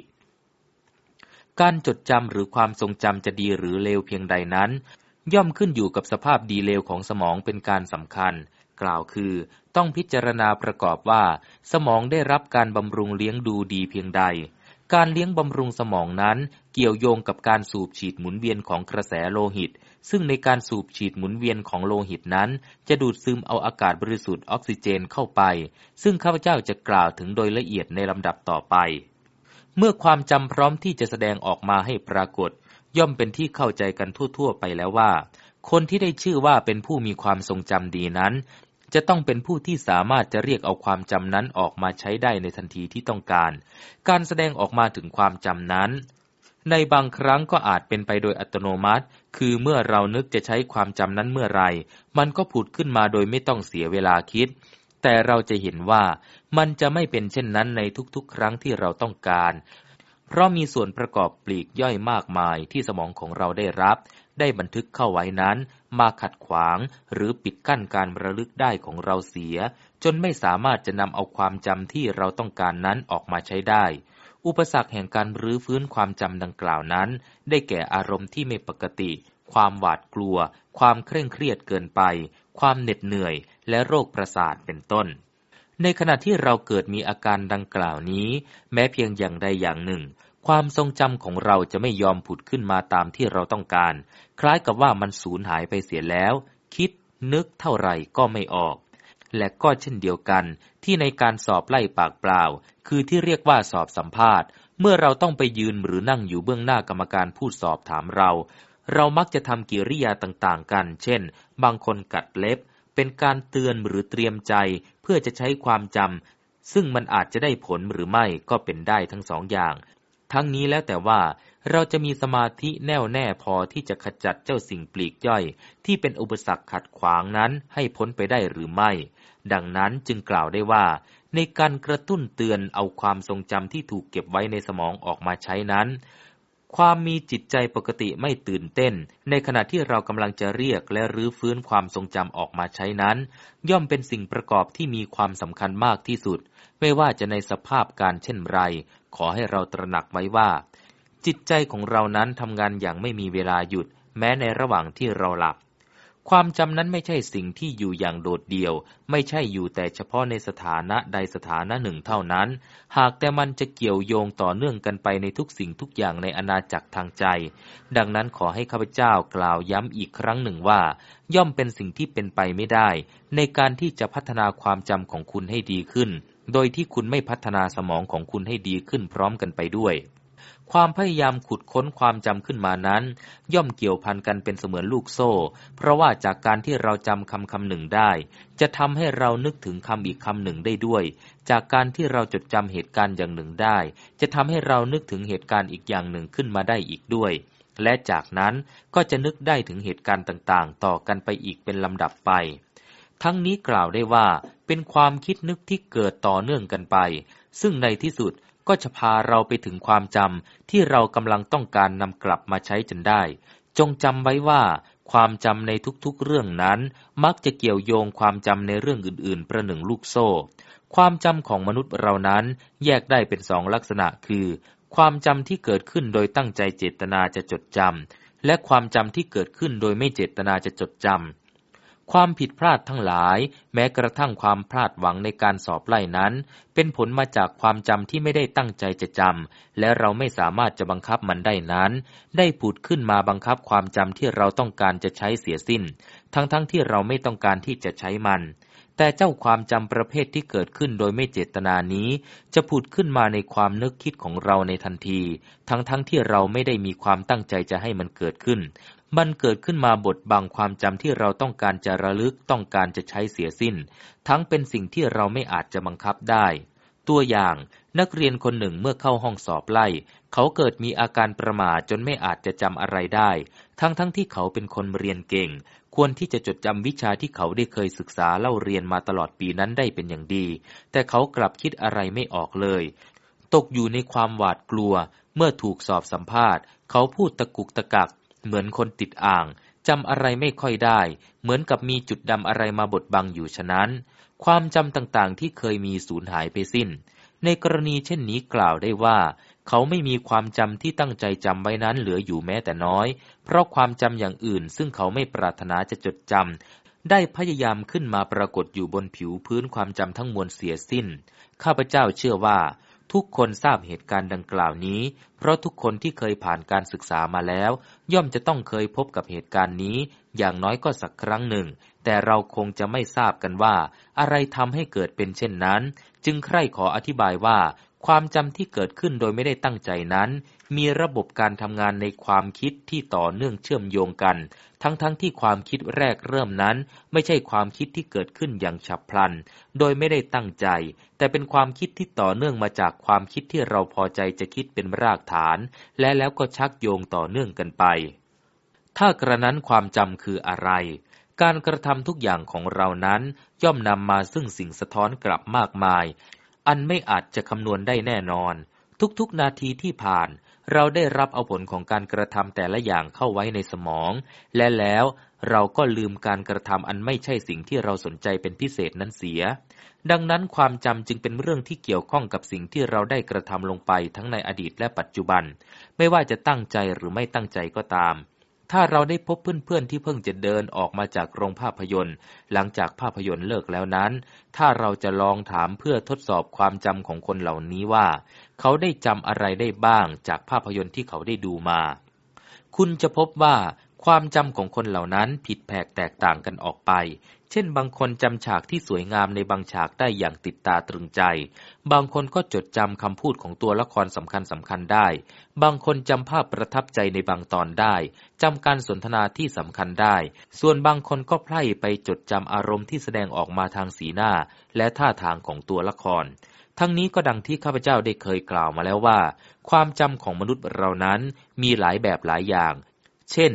การจดจำหรือความทรงจำจะดีหรือเลวเพียงใดนั้น ย่อมขึ้นอยู่กับสภาพดีเลวของสมองเป็นการสำคัญ กล่าวคือ ต้องพิจารณาประกอบว่า สมองได้รับการบำรุงเลี้ยงดูดีเพียงใด การเลี้ยงบำรุงสมองนั้น เกี่ยวโยงกับการสูบฉีดหมุนเวียนของกระแสโลหิต ซึ่งในการสูบฉีดหมุนเวียนของโลหิตนั้น จะดูดซึมเอาอากาศบริสุทธิ์ออกซิเจนเข้าไป ซึ่งข้าพเจ้าจะกล่าวถึงโดยละเอียดในลำดับต่อไป เมื่อความจำพร้อมที่จะแสดงออกมาให้ปรากฏ ย่อมเป็นที่เข้าใจกันทั่วๆไปแล้วว่า คนที่ได้ชื่อว่าเป็นผู้มีความทรงจำดีนั้น จะต้องเป็นผู้ที่สามารถจะเรียกเอาความจำนั้นออกมาใช้ได้ในทันทีที่ต้องการ การแสดงออกมาถึงความจำนั้น ในบางครั้งก็อาจเป็นไปโดยอัตโนมัติ คือเมื่อเรานึกจะใช้ความจำนั้นเมื่อไร มันก็ผุดขึ้นมาโดยไม่ต้องเสียเวลาคิด แต่เราจะเห็นว่ามันจะไม่เป็นเช่นนั้นในทุกๆ ครั้งที่เราต้องการ เพราะมีส่วนประกอบปลีกย่อยมากมายที่สมองของเราได้รับ ได้บันทึกเข้าไว้นั้น มาขัดขวาง หรือปิดกั้นการระลึกได้ของเราเสีย จนไม่สามารถจะนำเอาความจำที่เราต้องการนั้นออกมาใช้ได้ อุปสรรคแห่งการรื้อฟื้นความจำดังกล่าวนั้น ได้แก่อารมณ์ที่ไม่ปกติ ความหวาดกลัว ความเคร่งเครียดเกินไป ความเหน็ดเหนื่อย และโรคประสาทเป็นต้น ในขณะที่เราเกิดมีอาการดังกล่าวนี้ แม้เพียงอย่างใดอย่างหนึ่ง ความทรงจำของเราจะไม่ยอมผุดขึ้นมาตามที่เราต้องการ คล้ายกับว่ามันสูญหายไปเสียแล้ว คิดนึกเท่าไหร่ก็ไม่ออก และก็เช่นเดียวกัน ที่ในการสอบไล่ปากเปล่า คือที่เรียกว่าสอบสัมภาษณ์ เมื่อเราต้องไปยืนหรือนั่งอยู่เบื้องหน้ากรรมการพูดสอบถามเรา เรามักจะทำกิริยาต่างๆ กัน เช่น บางคนกัดเล็บ เป็นการเตือนหรือเตรียมใจเพื่อจะใช้ความจำซึ่งมันอาจจะได้ผลหรือไม่ก็เป็นได้ทั้งสองอย่าง ทั้งนี้แล้วแต่ว่าเราจะมีสมาธิแน่วแน่พอที่จะขจัดเจ้าสิ่งปลีกย่อย ที่เป็นอุปสรรคขัดขวางนั้นให้พ้นไปได้หรือไม่ ดังนั้นจึงกล่าวได้ว่า ในการกระตุ้นเตือนเอาความทรงจำที่ถูกเก็บไว้ในสมองออกมาใช้นั้น ความมีจิตใจปกติไม่ตื่นเต้น ในขณะที่เรากำลังจะเรียกและรื้อฟื้นความทรงจำออกมาใช้นั้น ย่อมเป็นสิ่งประกอบที่มีความสำคัญมากที่สุด ไม่ว่าจะในสภาพการเช่นไร ขอให้เราตระหนักไว้ว่า จิตใจของเรานั้นทำงานอย่างไม่มีเวลาหยุด แม้ในระหว่างที่เราหลับ ความจำนั้นไม่ใช่สิ่งที่อยู่อย่างโดดเดี่ยว ไม่ใช่อยู่แต่เฉพาะในสถานะใดสถานะหนึ่งเท่านั้น หากแต่มันจะเกี่ยวโยงต่อเนื่องกันไปในทุกสิ่งทุกอย่างในอาณาจักรทางใจ ดังนั้นขอให้ข้าพเจ้ากล่าวย้ำอีกครั้งหนึ่งว่า ย่อมเป็นสิ่งที่เป็นไปไม่ได้ ในการที่จะพัฒนาความจำของคุณให้ดีขึ้น โดยที่คุณไม่พัฒนาสมองของคุณให้ดีขึ้นพร้อมกันไปด้วย ความพยายามขุดค้นความจำขึ้นมานั้น ย่อมเกี่ยวพันกันเป็นเสมือนลูกโซ่ เพราะว่าจากการที่เราจำคำคำหนึ่งได้ จะทำให้เรานึกถึงคำอีกคำหนึ่งได้ด้วย จากการที่เราจดจำเหตุการณ์อย่างหนึ่งได้ จะทำให้เรานึกถึงเหตุการณ์อีกอย่างหนึ่งขึ้นมาได้อีกด้วย และจากนั้นก็จะนึกได้ถึงเหตุการณ์ต่างๆ ต่อกันไปอีกเป็นลำดับไป ทั้งนี้กล่าวได้ว่าเป็นความคิดนึกที่เกิดต่อเนื่องกันไป ซึ่งในที่สุด ก็จะพาเราไปถึงความจำที่เรากำลังต้องการนำกลับมาใช้จนได้ จงจำไว้ว่า ความจำในทุกๆเรื่องนั้น มักจะเกี่ยวโยงความจำในเรื่องอื่นๆ ประหนึ่งลูกโซ่ ความจำของมนุษย์เรานั้นแยกได้เป็นสองลักษณะคือ ความจำที่เกิดขึ้นโดยตั้งใจเจตนาจะจดจำและความจำที่เกิดขึ้นโดยไม่เจตนาจะจดจำ ความผิดพลาดทั้งหลาย แม้กระทั่งความพลาดหวังในการสอบไล่นั้น เป็นผลมาจากความจำที่ไม่ได้ตั้งใจจะจำและเราไม่สามารถจะบังคับมันได้นั้น ได้ผุดขึ้นมาบังคับความจำที่เราต้องการจะใช้เสียสิ้น ทั้งๆทที่เราไม่ต้องการที่จะใช้มัน แต่เจ้าความจำประเภทที่เกิดขึ้นโดยไม่เจตนานี้ จะผุดขึ้นมาในความนึกคิดของเราในทันที ทั้งๆทที่เราไม่ได้มีความตั้งใจจะให้มันเกิดขึ้น มันเกิดขึ้นมาบทบังความจำที่เราต้องการจะระลึกต้องการจะใช้เสียสิ้น ทั้งเป็นสิ่งที่เราไม่อาจจะบังคับได้ ตัวอย่างนักเรียนคนหนึ่งเมื่อเข้าห้องสอบไล่ เขาเกิดมีอาการประมาทจนไม่อาจจะจำอะไรได้ ทั้งทั้งที่เขาเป็นคนเรียนเก่ง ควรที่จะจดจำวิชาที่เขาได้เคยศึกษาเล่าเรียนมาตลอดปีนั้นได้เป็นอย่างดี แต่เขากลับคิดอะไรไม่ออกเลย ตกอยู่ในความหวาดกลัว เมื่อถูกสอบสัมภาษณ์ เขาพูดตะกุกตะกัก เหมือนคนติดอ่างจำอะไรไม่ค่อยได้ เหมือนกับมีจุดดำอะไรมาบดบังอยู่ฉะนั้น ความจำต่างๆที่เคยมีสูญหายไปสิ้น ในกรณีเช่นนี้กล่าวได้ว่า เขาไม่มีความจำที่ตั้งใจจำไว้นั้นเหลืออยู่แม้แต่น้อย เพราะความจำอย่างอื่นซึ่งเขาไม่ปรารถนาจะจดจำได้พยายามขึ้นมาปรากฏอยู่บนผิวพื้นความจำทั้งมวลเสียสิ้น ข้าพเจ้าเชื่อว่า ทุกคนทราบเหตุการณ์ดังกล่าวนี้ เพราะทุกคนที่เคยผ่านการศึกษามาแล้ว ย่อมจะต้องเคยพบกับเหตุการณ์นี้ อย่างน้อยก็สักครั้งหนึ่ง แต่เราคงจะไม่ทราบกันว่า อะไรทำให้เกิดเป็นเช่นนั้น จึงใคร่ขออธิบายว่า ความจำที่เกิดขึ้นโดยไม่ได้ตั้งใจนั้น มีระบบการทำงานในความคิดที่ต่อเนื่องเชื่อมโยงกัน ทั้งๆทที่ความคิดแรกเริ่มนั้น ไม่ใช่ความคิดที่เกิดขึ้นอย่างฉับพลัน โดยไม่ได้ตั้งใจ แต่เป็นความคิดที่ต่อเนื่องมาจากความคิดที่เราพอใจจะคิดเป็นรากฐาน และแล้วก็ชักโยงต่อเนื่องกันไป ถ้ากระนั้นความจำคืออะไรการกระทำทุกอย่างของเรานั้น ย่อมนำมาซึ่งสิ่งสะท้อนกลับมากมาย อันไม่อาจจะคำนวณได้แน่นอน ทุกๆนาทีที่ผ่าน เราได้รับเอาผลของการกระทำแต่ละอย่างเข้าไว้ในสมอง และแล้วเราก็ลืมการกระทำอันไม่ใช่สิ่งที่เราสนใจเป็นพิเศษนั้นเสีย ดังนั้นความจำจึงเป็นเรื่องที่เกี่ยวข้องกับสิ่งที่เราได้กระทำลงไปทั้งในอดีตและปัจจุบัน ไม่ว่าจะตั้งใจหรือไม่ตั้งใจก็ตาม ถ้าเราได้พบเพื่อนๆที่เพิ่งจะเดินออกมาจากโรงภาพยนตร์ หลังจากภาพยนตร์เลิกแล้วนั้น ถ้าเราจะลองถามเพื่อทดสอบความจำของคนเหล่านี้ว่า เขาได้จำอะไรได้บ้างจากภาพยนตร์ที่เขาได้ดูมา คุณจะพบว่า ความจำของคนเหล่านั้นผิดแผกแตกต่างกันออกไป เช่นบางคนจำฉากที่สวยงามในบางฉากได้อย่างติดตาตรึงใจ บางคนก็จดจำคำพูดของตัวละครสำคัญสำคัญได้ บางคนจำภาพประทับใจในบางตอนได้จำการสนทนาที่สำคัญได้ ส่วนบางคนก็ไพร่ไปจดจำอารมณ์ที่แสดงออกมาทางสีหน้า และท่าทางของตัวละครทั้งนี้ก็ดังที่ข้าพเจ้าได้เคยกล่าวมาแล้วว่า ความจำของมนุษย์เรานั้นมีหลายแบบหลายอย่าง เช่น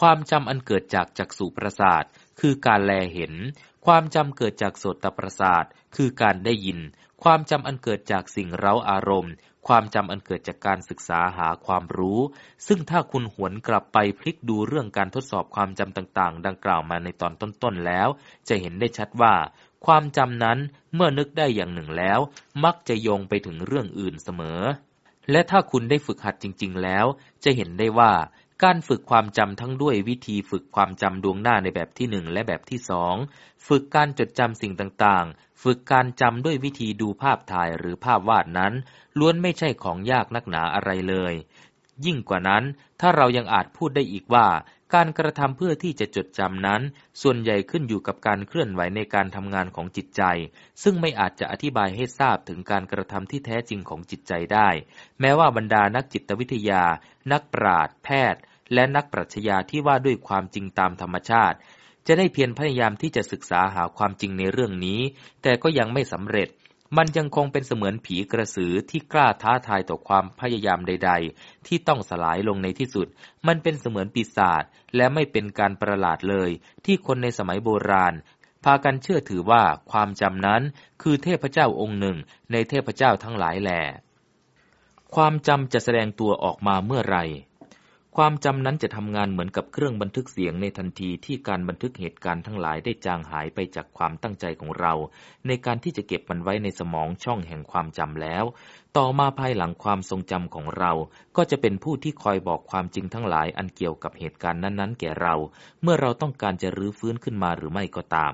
ความจำอันเกิดจากจักษุประสาท คือการแลเห็น ความจำเกิดจากโสตประสาท คือการได้ยิน ความจำอันเกิดจากสิ่งเร้าอารมณ์ ความจำอันเกิดจากการศึกษาหาความรู้ ซึ่งถ้าคุณหวนกลับไปพลิกดูเรื่องการทดสอบความจำต่างๆ ดังกล่าวมาในตอนต้นๆแล้ว จะเห็นได้ชัดว่า ความจำนั้นเมื่อนึกได้อย่างหนึ่งแล้ว มักจะโยงไปถึงเรื่องอื่นเสมอและถ้าคุณได้ฝึกหัดจริง ๆ แล้ว จะเห็นได้ว่า การฝึกความจำทั้งด้วยวิธีฝึกความจำดวงหน้าในแบบที่หนึ่งและแบบที่สอง ฝึกการจดจำสิ่งต่างๆ ฝึกการจำด้วยวิธีดูภาพถ่ายหรือภาพวาดนั้น ล้วนไม่ใช่ของยากนักหนาอะไรเลย ยิ่งกว่านั้น ถ้าเรายังอาจพูดได้อีกว่า การกระทำเพื่อที่จะจดจำนั้น ส่วนใหญ่ขึ้นอยู่กับการเคลื่อนไหวในการทำงานของจิตใจ ซึ่งไม่อาจจะอธิบายให้ทราบถึงการกระทำที่แท้จริงของจิตใจได้ แม้ว่าบรรดานักจิตวิทยา นักปราชญ์แพทย์ และนักปรัชญาที่ว่าด้วยความจริงตามธรรมชาติ จะได้เพียรพยายามที่จะศึกษาหาความจริงในเรื่องนี้ แต่ก็ยังไม่สำเร็จ มันยังคงเป็นเสมือนผีกระสือที่กล้าท้าทายต่อความพยายามใด ๆ ที่ต้องสลายลงในที่สุด มันเป็นเสมือนปีศาจและไม่เป็นการประหลาดเลย ที่คนในสมัยโบราณพากันเชื่อถือว่าความจำนั้นคือเทพเจ้าองค์หนึ่งในเทพเจ้าทั้งหลายแหล่ความจำจะแสดงตัวออกมาเมื่อไร ความจำนั้นจะทำงานเหมือนกับเครื่องบันทึกเสียงในทันทีที่การบันทึกเหตุการณ์ทั้งหลายได้จางหายไปจากความตั้งใจของเรา ในการที่จะเก็บมันไว้ในสมองช่องแห่งความจำแล้ว ต่อมาภายหลังความทรงจำของเรา ก็จะเป็นผู้ที่คอยบอกความจริงทั้งหลายอันเกี่ยวกับเหตุการณ์นั้นๆ แก่เรา เมื่อเราต้องการจะรื้อฟื้นขึ้นมาหรือไม่ก็ตาม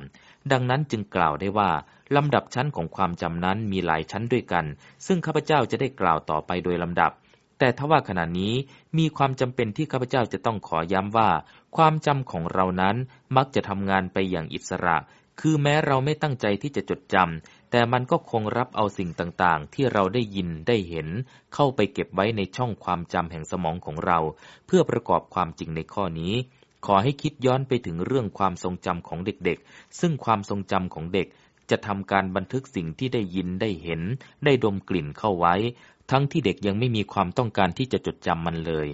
ดังนั้นจึงกล่าวได้ว่าลำดับชั้นของความจำนั้นมีหลายชั้นด้วยกัน ซึ่งข้าพเจ้าจะได้กล่าวต่อไปโดยลำดับ แต่ทว่าขณะนี้มีความจำเป็นที่ข้าพเจ้าจะต้องขอย้ำว่า ความจำของเรานั้นมักจะทำงานไปอย่างอิสระ คือแม้เราไม่ตั้งใจที่จะจดจำแต่มันก็คงรับเอาสิ่งต่างๆ ที่เราได้ยินได้เห็น เข้าไปเก็บไว้ในช่องความจำแห่งสมองของเรา เพื่อประกอบความจริงในข้อนี้ ขอให้คิดย้อนไปถึงเรื่องความทรงจำของเด็กๆ ซึ่งความทรงจำของเด็กจะทำการบันทึกสิ่งที่ได้ยินได้เห็น ได้ดมกลิ่นเข้าไว้ ทั้งที่เด็กยังไม่มีความต้องการที่จะจดจำมันเลย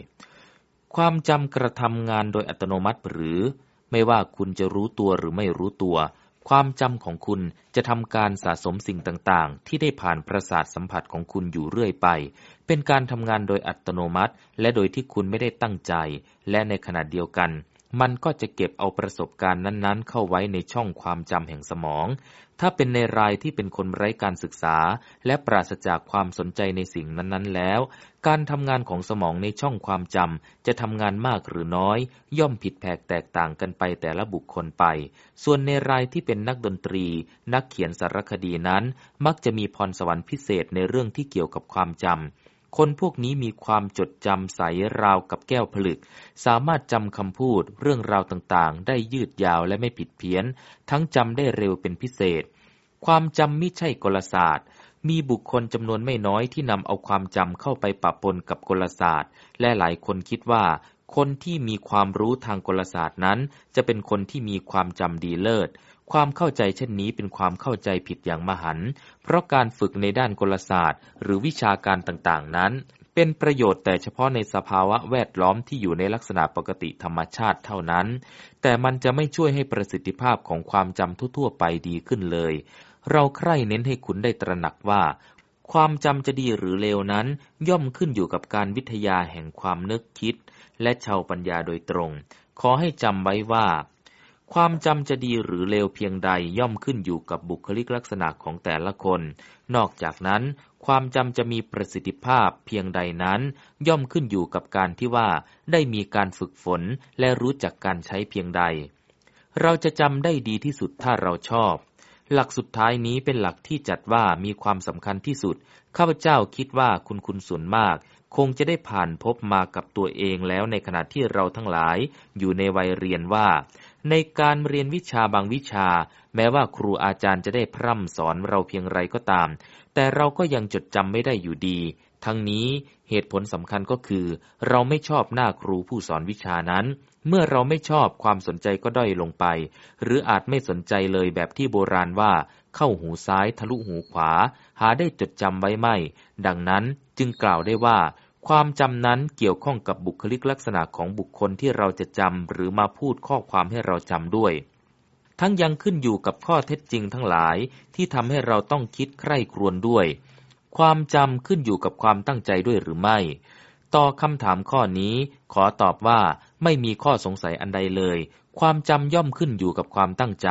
ความจำกระทำงานโดยอัตโนมัติหรือ ไม่ว่าคุณจะรู้ตัวหรือไม่รู้ตัว ความจำของคุณจะทำการสะสมสิ่งต่างๆ ที่ได้ผ่านประสาทสัมผัสของคุณอยู่เรื่อยไป เป็นการทำงานโดยอัตโนมัติ และโดยที่คุณไม่ได้ตั้งใจ และในขณะเดียวกัน มันก็จะเก็บเอาประสบการณ์นั้นๆ เข้าไว้ในช่องความจำแห่งสมอง ถ้าเป็นในรายที่เป็นคนไร้การศึกษา และปราศจากความสนใจในสิ่งนั้นๆ แล้ว การทำงานของสมองในช่องความจำจะทำงานมากหรือน้อย ย่อมผิดแผกแตกต่างกันไปแต่ละบุคคลไป ส่วนในรายที่เป็นนักดนตรี นักเขียนสารคดีนั้น มักจะมีพรสวรรค์พิเศษในเรื่องที่เกี่ยวกับความจำ คนพวกนี้มีความจดจำใสราวกับแก้วผลึก สามารถจำคำพูดเรื่องราวต่างๆ ได้ยืดยาวและไม่ผิดเพี้ยน ทั้งจำได้เร็วเป็นพิเศษ ความจำไม่ใช่กลศาสตร์ มีบุคคลจำนวนไม่น้อยที่นำเอาความจำเข้าไปปะปนกับกลศาสตร์ และหลายคนคิดว่า คนที่มีความรู้ทางกลศาสตร์นั้น จะเป็นคนที่มีความจำดีเลิศ ความเข้าใจเช่นนี้เป็นความเข้าใจผิดอย่างมหันต์เพราะการฝึกในด้านกลศาสตร์ หรือวิชาการต่างๆ นั้น เป็นประโยชน์แต่เฉพาะในสภาวะแวดล้อมที่อยู่ในลักษณะปกติธรรมชาติเท่านั้น แต่มันจะไม่ช่วยให้ประสิทธิภาพของความจำทั่วๆไปดีขึ้นเลย เราใคร่เน้นให้คุณได้ตระหนักว่า ความจำจะดีหรือเลวนั้น ย่อมขึ้นอยู่กับการวิทยาแห่งความนึกคิด และชาวปัญญาโดยตรง ขอให้จำไว้ว่า ความจำจะดีหรือเลวเพียงใดย่อมขึ้นอยู่กับบุคลิกลักษณะของแต่ละคน นอกจากนั้น ความจำจะมีประสิทธิภาพเพียงใดนั้น ย่อมขึ้นอยู่กับการที่ว่าได้มีการฝึกฝนและรู้จักการใช้เพียงใด เราจะจำได้ดีที่สุดถ้าเราชอบ หลักสุดท้ายนี้เป็นหลักที่จัดว่ามีความสำคัญที่สุด ข้าพเจ้าคิดว่าคุณคุณส่วนมากคงจะได้ผ่านพบมากับตัวเองแล้วในขณะที่เราทั้งหลายอยู่ในวัยเรียนว่า ในการเรียนวิชาบางวิชา แม้ว่าครูอาจารย์จะได้พร่ำสอนเราเพียงไรก็ตาม แต่เราก็ยังจดจำไม่ได้อยู่ดี ทั้งนี้เหตุผลสำคัญก็คือ เราไม่ชอบหน้าครูผู้สอนวิชานั้น เมื่อเราไม่ชอบความสนใจก็ด้อยลงไป หรืออาจไม่สนใจเลยแบบที่โบราณว่า เข้าหูซ้ายทะลุหูขวา หาได้จดจำไว้ไม่ ดังนั้นจึงกล่าวได้ว่า ความจำนั้นเกี่ยวข้องกับบุคลิกลักษณะของบุคคลที่เราจะจำหรือมาพูดข้อความให้เราจำด้วย ทั้งยังขึ้นอยู่กับข้อเท็จจริงทั้งหลายที่ทำให้เราต้องคิดใคร่ครวญด้วย ความจำขึ้นอยู่กับความตั้งใจด้วยหรือไม่ ต่อคำถามข้อนี้ขอตอบว่าไม่มีข้อสงสัยอันใดเลย ความจำย่อมขึ้นอยู่กับความตั้งใจ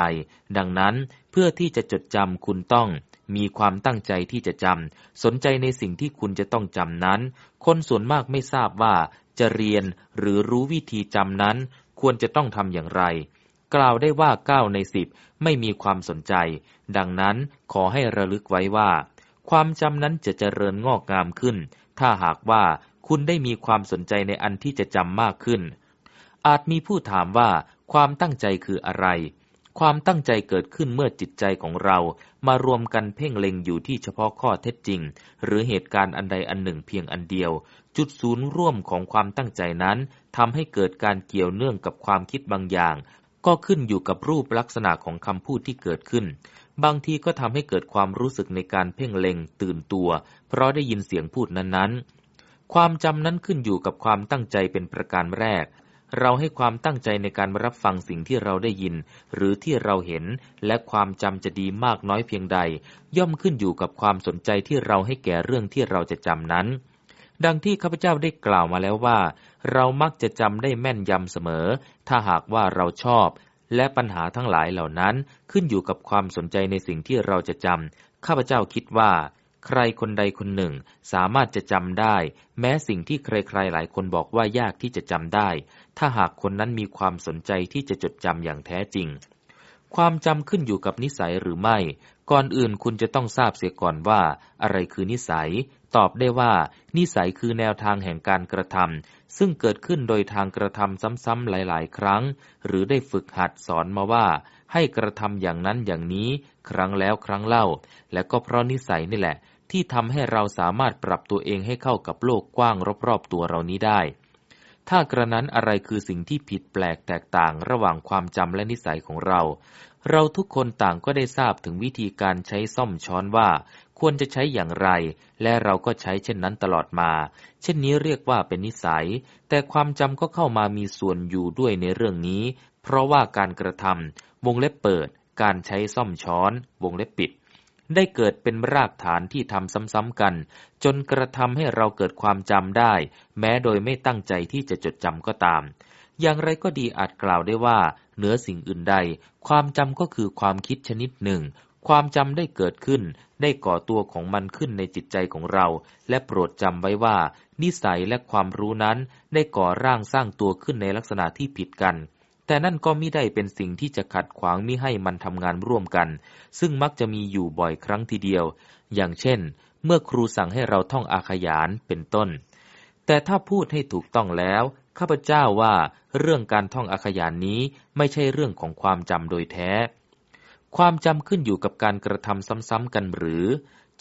ดังนั้นเพื่อที่จะจดจำคุณต้อง มีความตั้งใจที่จะจำ สนใจในสิ่งที่คุณจะต้องจำนั้น คนส่วนมากไม่ทราบว่าจะเรียนหรือรู้วิธีจำนั้น ควรจะต้องทำอย่างไร กล่าวได้ว่าเก้าในสิบไม่มีความสนใจ ดังนั้นขอให้ระลึกไว้ว่า ความจำนั้นจะเจริญงอกงามขึ้น ถ้าหากว่าคุณได้มีความสนใจในอันที่จะจำมากขึ้น อาจมีผู้ถามว่าความตั้งใจคืออะไร ความตั้งใจเกิดขึ้นเมื่อจิตใจของเรามารวมกันเพ่งเล็งอยู่ที่เฉพาะข้อเท็จจริง หรือเหตุการณ์อันใดอันหนึ่งเพียงอันเดียว จุดศูนย์ร่วมของความตั้งใจนั้นทำให้เกิดการเกี่ยวเนื่องกับความคิดบางอย่าง ก็ขึ้นอยู่กับรูปลักษณะของคำพูดที่เกิดขึ้น บางทีก็ทำให้เกิดความรู้สึกในการเพ่งเล็งตื่นตัว เพราะได้ยินเสียงพูดนั้นๆ ความจำนั้นขึ้นอยู่กับความตั้งใจเป็นประการแรก เราให้ความตั้งใจในการรับฟังสิ่งที่เราได้ยิน หรือที่เราเห็นและความจำจะดีมากน้อยเพียงใด ย่อมขึ้นอยู่กับความสนใจที่เราให้แก่เรื่องที่เราจะจำนั้น ดังที่ข้าพเจ้าได้กล่าวมาแล้วว่า เรามักจะจำได้แม่นยำเสมอ ถ้าหากว่าเราชอบ และปัญหาทั้งหลายเหล่านั้นขึ้นอยู่กับความสนใจในสิ่งที่เราจะจำข้าพเจ้าคิดว่าใครคนใดคนหนึ่งสามารถจะจำได้ แม้สิ่งที่ใครๆหลายคนบอกว่ายากที่จะจำได้ ถ้าหากคนนั้นมีความสนใจที่จะจดจำอย่างแท้จริง ความจำขึ้นอยู่กับนิสัยหรือไม่ ก่อนอื่นคุณจะต้องทราบเสียก่อนว่า อะไรคือนิสัย ตอบได้ว่า นิสัยคือแนวทางแห่งการกระทำซึ่งเกิดขึ้นโดยทางกระทำซ้ำๆหลาย ๆ ครั้ง หรือได้ฝึกหัดสอนมาว่า ให้กระทำอย่างนั้นอย่างนี้ ครั้งแล้วครั้งเล่า และก็เพราะนิสัยนี่แหละ ที่ทำให้เราสามารถปรับตัวเองให้เข้ากับโลกกว้างรอบๆตัวเรานี้ได้ ถ้ากระนั้นอะไรคือสิ่งที่ผิดแปลกแตกต่างระหว่างความจำและนิสัยของเรา เราทุกคนต่างก็ได้ทราบถึงวิธีการใช้ซ่อมช้อนว่า ควรจะใช้อย่างไร และเราก็ใช้เช่นนั้นตลอดมา เช่นนี้เรียกว่าเป็นนิสัย แต่ความจำก็เข้ามามีส่วนอยู่ด้วยในเรื่องนี้ เพราะว่าการกระทำวงเล็บเปิด การใช้ซ่อมช้อน วงเล็บปิด ได้เกิดเป็นรากฐานที่ทำซ้ำๆกัน จนกระทำให้เราเกิดความจำได้ แม้โดยไม่ตั้งใจที่จะจดจำก็ตาม อย่างไรก็ดีอาจกล่าวได้ว่า เหนือสิ่งอื่นใด ความจำก็คือความคิดชนิดหนึ่ง ความจำได้เกิดขึ้น ได้ก่อตัวของมันขึ้นในจิตใจของเรา และโปรดจำไว้ว่า นิสัยและความรู้นั้นได้ก่อร่างสร้างตัวขึ้นในลักษณะที่ผิดกัน แต่นั่นก็ม่ได้เป็นสิ่งที่จะขัดขวางมิให้มันทำงานร่วมกัน ซึ่งมักจะมีอยู่บ่อยครั้งทีเดียว อย่างเช่น เมื่อครูสั่งให้เราท่องอาขยานเป็นต้น แต่ถ้าพูดให้ถูกต้องแล้ว ข้าพเจ้าว่าเรื่องการท่องอาขยานนี้ไม่ใช่เรื่องของความจำโดยแท้ ความจำขึ้นอยู่กับการกระทำซ้ำๆกันหรือ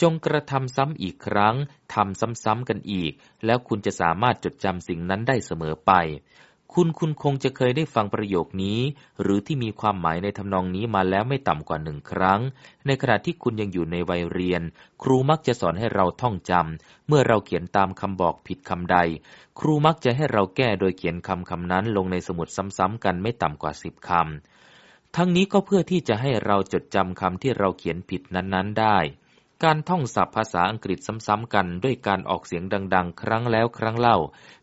จงกระทำซ้ำอีกครั้งทำซ้ำๆกันอีก แล้วคุณจะสามารถจดจำสิ่งนั้นได้เสมอไป คุณคุณคงจะเคยได้ฟังประโยคนี้ หรือที่มีความหมายในทำนองนี้มาแล้วไม่ต่ำกว่าหนึ่งครั้ง ในขณะที่คุณยังอยู่ในวัยเรียน ครูมักจะสอนให้เราท่องจำเมื่อเราเขียนตามคำบอกผิดคำใด ครูมักจะให้เราแก้โดยเขียนคำคำนั้นลงในสมุดซ้ำๆกันไม่ต่ำกว่าสิบคำทั้งนี้ก็เพื่อที่จะให้เราจดจำคำที่เราเขียนผิดนั้นๆได้ การท่องศัพท์ภาษาอังกฤษซ้ำๆกันด้วยการออกเสียงดังๆ ครั้งแล้วครั้งเล่า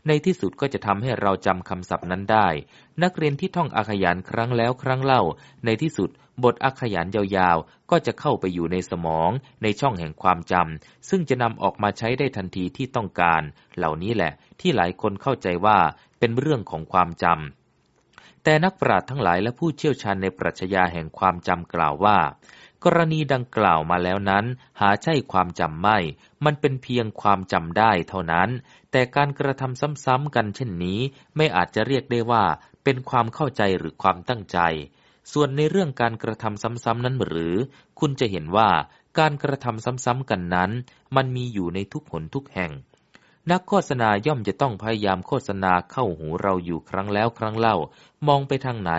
ในที่สุดก็จะทำให้เราจำคำศัพท์นั้นได้ นักเรียนที่ท่องอาขยานครั้งแล้วครั้งเล่า ในที่สุดบทอาขยานยาวๆ ก็จะเข้าไปอยู่ในสมอง ในช่องแห่งความจำ ซึ่งจะนำออกมาใช้ได้ทันทีที่ต้องการ เหล่านี้แหละ ที่หลายคนเข้าใจว่าเป็นเรื่องของความจำแต่นักปราชญ์ทั้งหลายและผู้เชี่ยวชาญในปรัชญาแห่งความจำกล่าวว่า กรณีดังกล่าวมาแล้วนั้น หาใช่ความจำไม่ มันเป็นเพียงความจำได้เท่านั้น แต่การกระทำซ้ำๆกันเช่นนี้ ไม่อาจจะเรียกได้ว่า เป็นความเข้าใจหรือความตั้งใจ ส่วนในเรื่องการกระทำซ้ำๆนั้นหรือ คุณจะเห็นว่าการกระทำซ้ำๆกันนั้น มันมีอยู่ในทุกหนทุกแห่ง นักโฆษณาย่อมจะต้องพยายามโฆษณาเข้าหูเราอยู่ครั้งแล้วครั้งเล่า มองไปทางไหน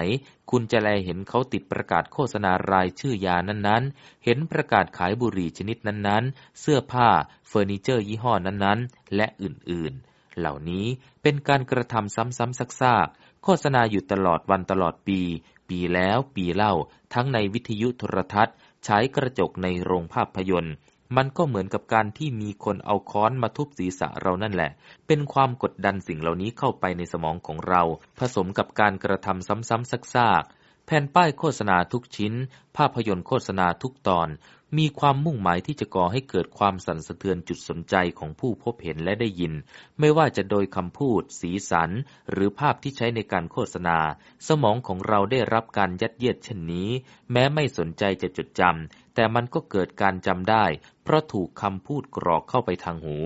คุณจะแลเห็นเขาติดประกาศโฆษณารายชื่อยานั้นๆ เห็นประกาศขายบุหรี่ชนิดนั้นๆ เสื้อผ้า เฟอร์นิเจอร์ยี่ห้อนั้นๆ และอื่นๆ เหล่านี้เป็นการกระทำซ้ำๆซากๆ โฆษณาอยู่ตลอดวันตลอดปี ปีแล้วปีเล่า ทั้งในวิทยุโทรทัศน์ ใช้กระจกในโรงภาพยนตร์ มันก็เหมือนกับการที่มีคนเอาค้อนมาทุบศีรษะเรานั่นแหละ เป็นความกดดันสิ่งเหล่านี้เข้าไปในสมองของเรา ผสมกับการกระทำซ้ำๆซักๆแผ่นป้ายโฆษณาทุกชิ้น ภาพยนตร์โฆษณาทุกตอน มีความมุ่งหมายที่จะก่อให้เกิดความสั่นสะเทือนจุดสนใจของผู้พบเห็นและได้ยิน ไม่ว่าจะโดยคำพูด สีสัน หรือภาพที่ใช้ในการโฆษณา สมองของเราได้รับการยัดเยียดเช่นนี้ แม้ไม่สนใจจะจดจำแต่มันก็เกิดการจำได้ เพราะถูกคำพูดกรอกเข้าไปทางหู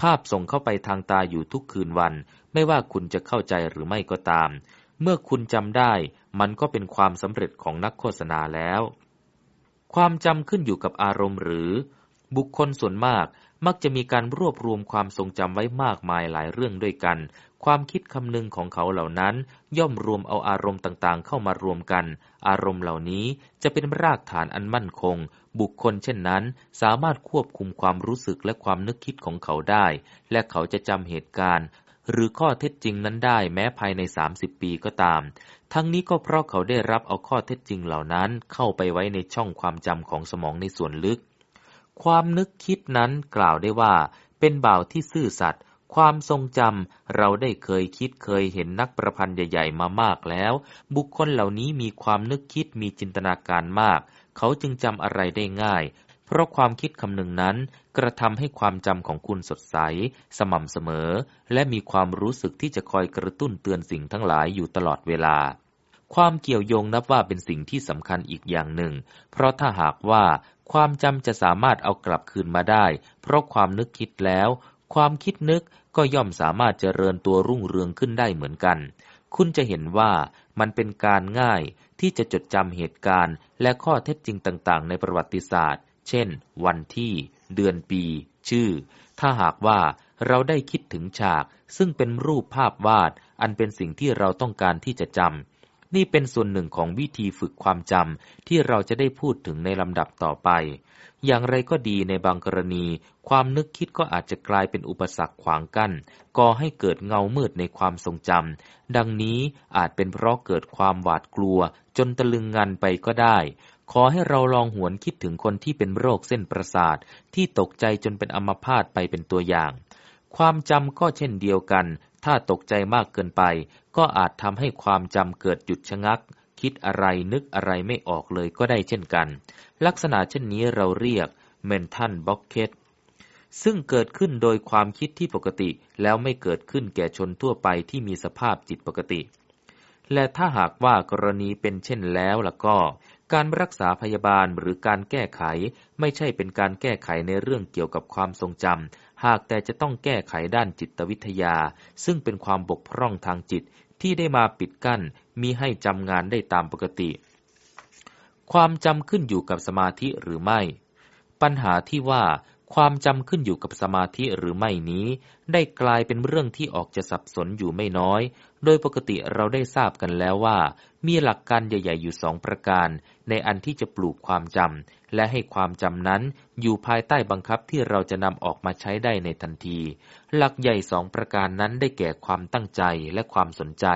ภาพส่งเข้าไปทางตาอยู่ทุกคืนวัน ไม่ว่าคุณจะเข้าใจหรือไม่ก็ตาม เมื่อคุณจำได้ มันก็เป็นความสำเร็จของนักโฆษณาแล้ว ความจำขึ้นอยู่กับอารมณ์หรือ บุคคลส่วนมากมักจะมีการรวบรวมความทรงจำไว้มากมายหลายเรื่องด้วยกัน ความคิดคำนึงของเขาเหล่านั้น ย่อมรวมเอาอารมณ์ต่างๆ เข้ามารวมกัน อารมณ์เหล่านี้จะเป็นรากฐานอันมั่นคง บุคคลเช่นนั้น สามารถควบคุมความรู้สึกและความนึกคิดของเขาได้ และเขาจะจำเหตุการณ์ หรือข้อเท็จจริงนั้นได้แม้ภายใน 30 ปีก็ตาม ทั้งนี้ก็เพราะเขาได้รับเอาข้อเท็จจริงเหล่านั้นเข้าไปไว้ในช่องความจำของสมองในส่วนลึก ความนึกคิดนั้นกล่าวได้ว่า เป็นบ่าวที่ซื่อสัตย์ความทรงจำเราได้เคยคิดเคยเห็นนักประพันธ์ใหญ่ๆมามากแล้ว บุคคลเหล่านี้มีความนึกคิดมีจินตนาการมาก เขาจึงจำอะไรได้ง่าย เพราะความคิดคำนึงนั้นกระทำให้ความจำของคุณสดใส สม่ำเสมอ และมีความรู้สึกที่จะคอยกระตุ้นเตือนสิ่งทั้งหลายอยู่ตลอดเวลา ความเกี่ยวโยงนับว่าเป็นสิ่งที่สำคัญอีกอย่างหนึ่ง เพราะถ้าหากว่าความจำจะสามารถเอากลับคืนมาได้ เพราะความนึกคิดแล้ว ความคิดนึกก็ย่อมสามารถเจริญตัวรุ่งเรืองขึ้นได้เหมือนกัน คุณจะเห็นว่ามันเป็นการง่ายที่จะจดจำเหตุการณ์ และข้อเท็จจริงต่างๆ ในประวัติศาสตร์ เช่น วันที่ เดือนปี ชื่อ ถ้าหากว่าเราได้คิดถึงฉาก ซึ่งเป็นรูปภาพวาด อันเป็นสิ่งที่เราต้องการที่จะจำ นี่เป็นส่วนหนึ่งของวิธีฝึกความจำที่เราจะได้พูดถึงในลำดับต่อไป อย่างไรก็ดีในบางกรณี ความนึกคิดก็อาจจะกลายเป็นอุปสรรคขวางกัน้นก่อให้เกิดเงามืดในความทรงจำดังนี้อาจเป็นเพราะเกิดความหวาดกลัว จนตะลึงงันไปก็ได้ ขอให้เราลองหวนคิดถึงคนที่เป็นโรคเส้นประสาทที่ตกใจจนเป็นอัมพาตไปเป็นตัวอย่าง ความจำก็เช่นเดียวกัน ถ้าตกใจมากเกินไป ก็อาจทำให้ความจำเกิดหยุดชะงัก คิดอะไรนึกอะไรไม่ออกเลยก็ได้เช่นกัน ลักษณะเช่นนี้เราเรียก mental blockage ซึ่งเกิดขึ้นโดยความคิดที่ปกติ แล้วไม่เกิดขึ้นแก่ชนทั่วไปที่มีสภาพจิตปกติ และถ้าหากว่ากรณีเป็นเช่นแล้วล่ะก็ การรักษาพยาบาลหรือการแก้ไขไม่ใช่เป็นการแก้ไขในเรื่องเกี่ยวกับความทรงจำ หากแต่จะต้องแก้ไขด้านจิตวิทยา ซึ่งเป็นความบกพร่องทางจิตที่ได้มาปิดกั้นมีให้จำงานได้ตามปกติ ความจำขึ้นอยู่กับสมาธิหรือไม่ ปัญหาที่ว่า ความจำขึ้นอยู่กับสมาธิหรือไม่นี้ ได้กลายเป็นเรื่องที่ออกจะสับสนอยู่ไม่น้อย โดยปกติเราได้ทราบกันแล้วว่า มีหลักการใหญ่ ๆ อยู่สองประการ ในอันที่จะปลูกความจำและให้ความจำนั้นอยู่ภายใต้บังคับที่เราจะนำออกมาใช้ได้ในทันที หลักใหญ่สองประการนั้นได้แก่ความตั้งใจและความสนใจ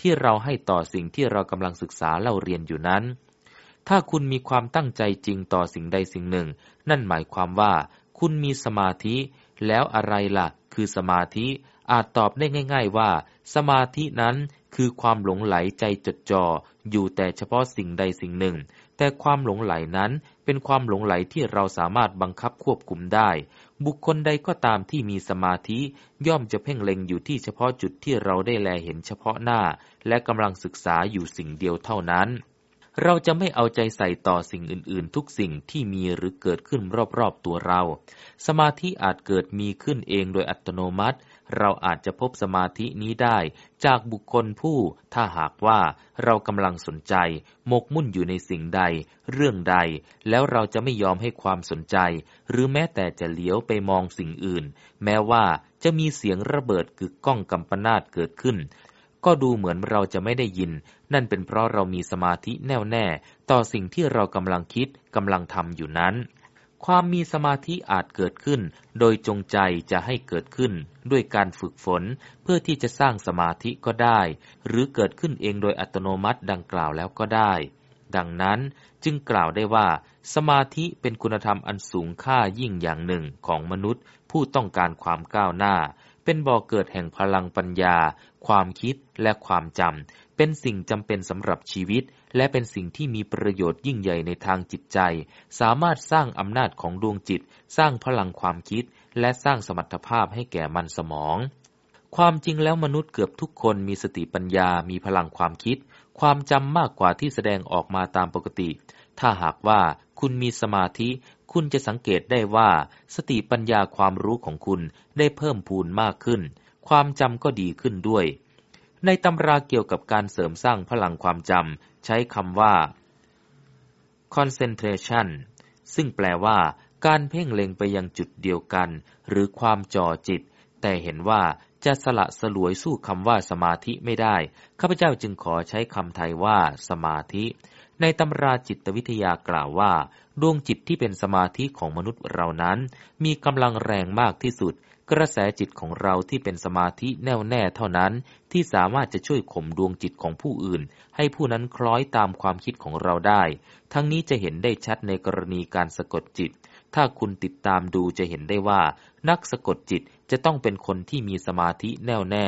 ที่เราให้ต่อสิ่งที่เรากำลังศึกษาเล่าเรียนอยู่นั้นถ้าคุณมีความตั้งใจจริงต่อสิ่งใดสิ่งหนึ่ง นั่นหมายความว่า คุณมีสมาธิ แล้วอะไรล่ะ คือสมาธิ อาจตอบได้ง่าย ๆว่า สมาธินั้นคือความหลงไหลใจจดจ่ออยู่แต่เฉพาะสิ่งใดสิ่งหนึ่ง แต่ความหลงไหลนั้นเป็นความหลงไหลที่เราสามารถบังคับควบคุมได้ บุคคลใดก็ตามที่มีสมาธิ ย่อมจะเพ่งเล็งอยู่ที่เฉพาะจุดที่เราได้แลเห็นเฉพาะหน้า และกำลังศึกษาอยู่สิ่งเดียวเท่านั้น เราจะไม่เอาใจใส่ต่อสิ่งอื่น ๆ ทุกสิ่งที่มีหรือเกิดขึ้นรอบ ๆ ตัวเรา สมาธิอาจเกิดมีขึ้นเองโดยอัตโนมัติ เราอาจจะพบสมาธินี้ได้ จากบุคคลผู้ ถ้าหากว่าเรากำลังสนใจ หมกมุ่นอยู่ในสิ่งใด เรื่องใด แล้วเราจะไม่ยอมให้ความสนใจ หรือแม้แต่จะเลี้ยวไปมองสิ่งอื่น แม้ว่าจะมีเสียงระเบิดกึกก้องกำปนาตเกิดขึ้น ก็ดูเหมือนเราจะไม่ได้ยิน นั่นเป็นเพราะเรามีสมาธิแน่วแน่ ต่อสิ่งที่เรากำลังคิดกำลังทำอยู่นั้น ความมีสมาธิอาจเกิดขึ้น โดยจงใจจะให้เกิดขึ้น ด้วยการฝึกฝนเพื่อที่จะสร้างสมาธิก็ได้ หรือเกิดขึ้นเองโดยอัตโนมัติดังกล่าวแล้วก็ได้ ดังนั้นจึงกล่าวได้ว่า สมาธิเป็นคุณธรรมอันสูงค่ายิ่งอย่างหนึ่งของมนุษย์ ผู้ต้องการความก้าวหน้า เป็นบ่อเกิดแห่งพลังปัญญา ความคิดและความจำ เป็นสิ่งจำเป็นสำหรับชีวิต และเป็นสิ่งที่มีประโยชน์ยิ่งใหญ่ในทางจิตใจ สามารถสร้างอำนาจของดวงจิต สร้างพลังความคิด และสร้างสมรรถภาพให้แก่มันสมอง ความจริงแล้วมนุษย์เกือบทุกคนมีสติปัญญา มีพลังความคิด ความจำมากกว่าที่แสดงออกมาตามปกติ ถ้าหากว่าคุณมีสมาธิ คุณจะสังเกตได้ว่า สติปัญญาความรู้ของคุณได้เพิ่มพูนมากขึ้น ความจำก็ดีขึ้นด้วย ในตำราเกี่ยวกับการเสริมสร้างพลังความจำใช้คำว่า concentration ซึ่งแปลว่า การเพ่งเล็งไปยังจุดเดียวกัน หรือความจ่อจิต แต่เห็นว่าจะสละสลวยสู้คำว่าสมาธิไม่ได้ ข้าพเจ้าจึงขอใช้คำไทยว่าสมาธิ ในตำราจิตวิทยากล่าวว่า ดวงจิตที่เป็นสมาธิของมนุษย์เรานั้น มีกำลังแรงมากที่สุด กระแสจิตของเราที่เป็นสมาธิแน่วแน่เท่านั้น ที่สามารถจะช่วยข่มดวงจิตของผู้อื่น ให้ผู้นั้นคล้อยตามความคิดของเราได้ ทั้งนี้จะเห็นได้ชัดในกรณีการสะกดจิต ถ้าคุณติดตามดูจะเห็นได้ว่า นักสะกดจิตจะต้องเป็นคนที่มีสมาธิแน่วแน่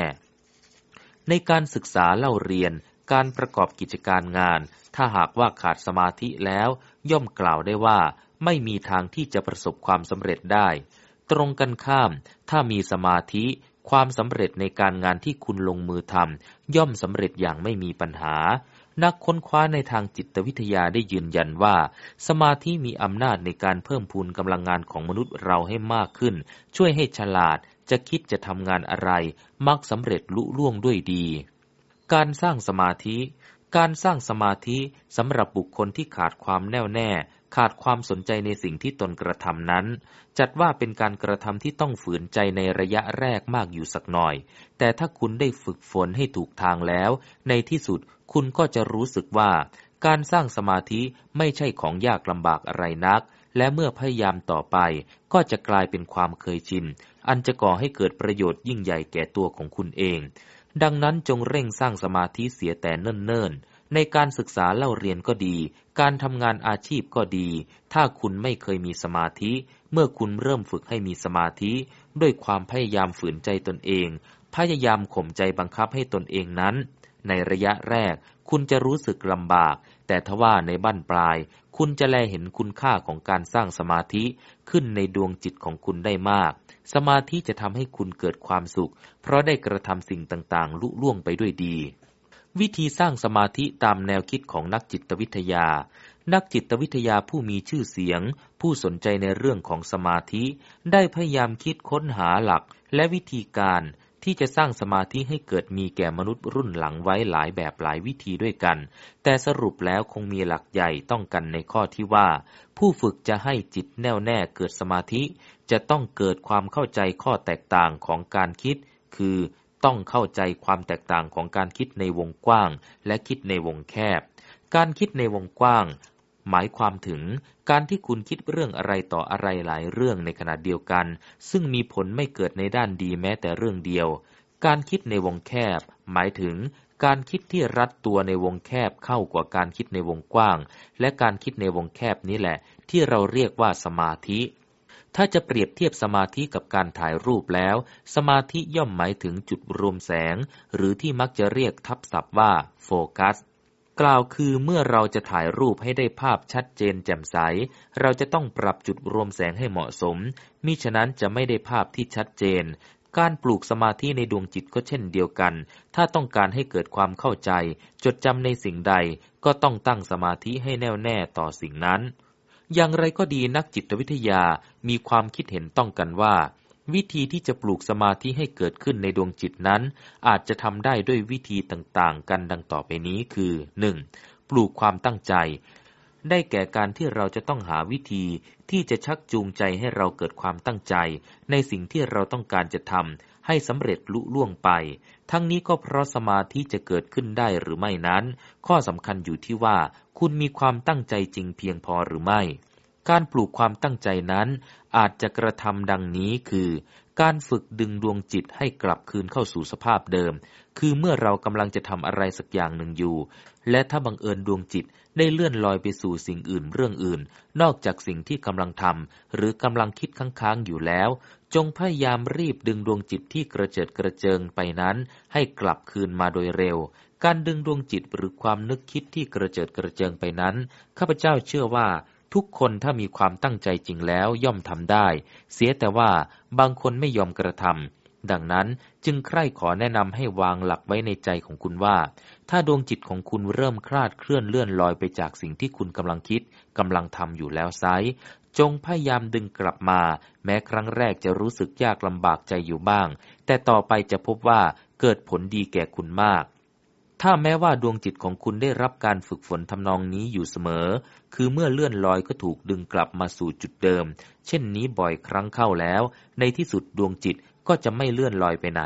ในการศึกษาเล่าเรียนการประกอบกิจการงาน ถ้าหากว่าขาดสมาธิแล้วย่อมกล่าวได้ว่าไม่มีทางที่จะประสบความสำเร็จได้ ตรงกันข้าม ถ้ามีสมาธิ ความสำเร็จในการงานที่คุณลงมือทำย่อมสำเร็จอย่างไม่มีปัญหา นักค้นคว้าในทางจิตวิทยาได้ยืนยันว่า สมาธิมีอำนาจในการเพิ่มพูนกำลังงานของมนุษย์เราให้มากขึ้น ช่วยให้ฉลาด จะคิดจะทำงานอะไร มักสำเร็จลุล่วงด้วยดี การสร้างสมาธิ การสร้างสมาธิสำหรับบุคคลที่ขาดความแน่วแน่ ขาดความสนใจในสิ่งที่ตนกระทำนั้น จัดว่าเป็นการกระทำที่ต้องฝืนใจในระยะแรกมากอยู่สักหน่อย แต่ถ้าคุณได้ฝึกฝนให้ถูกทางแล้ว ในที่สุดคุณก็จะรู้สึกว่า การสร้างสมาธิไม่ใช่ของยากลำบากอะไรนัก และเมื่อพยายามต่อไปก็จะกลายเป็นความเคยชิน อันจะก่อให้เกิดประโยชน์ยิ่งใหญ่แก่ตัวของคุณเอง ดังนั้นจงเร่งสร้างสมาธิเสียแต่เนิ่นในการศึกษาเล่าเรียนก็ดี การทำงานอาชีพก็ดี ถ้าคุณไม่เคยมีสมาธิ เมื่อคุณเริ่มฝึกให้มีสมาธิ ด้วยความพยายามฝืนใจตนเอง พยายามข่มใจบังคับให้ตนเองนั้น ในระยะแรก คุณจะรู้สึกลำบาก แต่ทว่าในบั้นปลาย คุณจะแลเห็นคุณค่าของการสร้างสมาธิขึ้นในดวงจิตของคุณได้มาก สมาธิจะทำให้คุณเกิดความสุข เพราะได้กระทำสิ่งต่างๆ ลุล่วงไปด้วยดี วิธีสร้างสมาธิตามแนวคิดของนักจิตวิทยา นักจิตวิทยาผู้มีชื่อเสียง ผู้สนใจในเรื่องของสมาธิ ได้พยายามคิดค้นหาหลักและวิธีการ ที่จะสร้างสมาธิให้เกิดมีแก่มนุษย์รุ่นหลังไว้หลายแบบหลายวิธีด้วยกัน แต่สรุปแล้วคงมีหลักใหญ่ต้องกันในข้อที่ว่า ผู้ฝึกจะให้จิตแน่วแน่เกิดสมาธิ จะต้องเกิดความเข้าใจข้อแตกต่างของการคิด คือต้องเข้าใจความแตกต่างของการคิดในวงกว้าง และคิดในวงแคบ การคิดในวงกว้าง หมายความถึงการที่คุณคิดเรื่องอะไรต่ออะไรหลายเรื่องในขณะเดียวกัน ซึ่งมีผลไม่เกิดในด้านดีแม้แต่เรื่องเดียว การคิดในวงแคบ หมายถึงการคิดที่รัดตัวในวงแคบเข้ากว่าการคิดในวงกว้าง และการคิดในวงแคบนี้แหละ ที่เราเรียกว่าสมาธิ ถ้าจะเปรียบเทียบสมาธิกับการถ่ายรูปแล้ว สมาธิย่อมหมายถึงจุดรวมแสง หรือที่มักจะเรียกทับศัพท์ว่าโฟกัส กล่าวคือเมื่อเราจะถ่ายรูปให้ได้ภาพชัดเจนแจ่มใส เราจะต้องปรับจุดรวมแสงให้เหมาะสม มิฉะนั้นจะไม่ได้ภาพที่ชัดเจน การปลูกสมาธิในดวงจิตก็เช่นเดียวกัน ถ้าต้องการให้เกิดความเข้าใจ จดจำในสิ่งใด ก็ต้องตั้งสมาธิให้แน่วแน่ต่อสิ่งนั้น อย่างไรก็ดีนักจิตวิทยามีความคิดเห็นต้องกันว่า วิธีที่จะปลูกสมาธิให้เกิดขึ้นในดวงจิตนั้น อาจจะทำได้ด้วยวิธีต่างๆ กันดังต่อไปนี้คือ 1. ปลูกความตั้งใจ ได้แก่การที่เราจะต้องหาวิธีที่จะชักจูงใจให้เราเกิดความตั้งใจ ในสิ่งที่เราต้องการจะทำให้สำเร็จลุล่วงไป ทั้งนี้ก็เพราะสมาธิจะเกิดขึ้นได้หรือไม่นั้น ข้อสำคัญอยู่ที่ว่า คุณมีความตั้งใจจริงเพียงพอหรือไม่ การปลูกความตั้งใจนั้นอาจจะกระทำดังนี้คือ การฝึกดึงดวงจิตให้กลับคืนเข้าสู่สภาพเดิม คือเมื่อเรากำลังจะทำอะไรสักอย่างหนึ่งอยู่ และถ้าบังเอิญดวงจิตได้เลื่อนลอยไปสู่สิ่งอื่นเรื่องอื่น นอกจากสิ่งที่กำลังทำหรือกำลังคิดค้างๆอยู่แล้ว จงพยายามรีบดึงดวงจิตที่กระเจิดกระเจิงไปนั้น ให้กลับคืนมาโดยเร็วการดึงดวงจิตหรือความนึกคิดที่กระเจิดกระเจิงไปนั้น ข้าพเจ้าเชื่อว่า ทุกคนถ้ามีความตั้งใจจริงแล้วย่อมทำได้ เสียแต่ว่าบางคนไม่ยอมกระทำดังนั้นจึงใคร่ขอแนะนำให้วางหลักไว้ในใจของคุณว่า ถ้าดวงจิตของคุณเริ่มคลาดเคลื่อนเลื่อนลอยไปจากสิ่งที่คุณกำลังคิดกำลังทำอยู่แล้วไซจงพยายามดึงกลับมา แม้ครั้งแรกจะรู้สึกยากลำบากใจอยู่บ้าง แต่ต่อไปจะพบว่าเกิดผลดีแก่คุณมาก ถ้าแม้ว่าดวงจิตของคุณได้รับการฝึกฝนทำนองนี้อยู่เสมอ คือเมื่อเลื่อนลอยก็ถูกดึงกลับมาสู่จุดเดิม เช่นนี้บ่อยครั้งเข้าแล้ว ในที่สุดดวงจิตก็จะไม่เลื่อนลอยไปไหน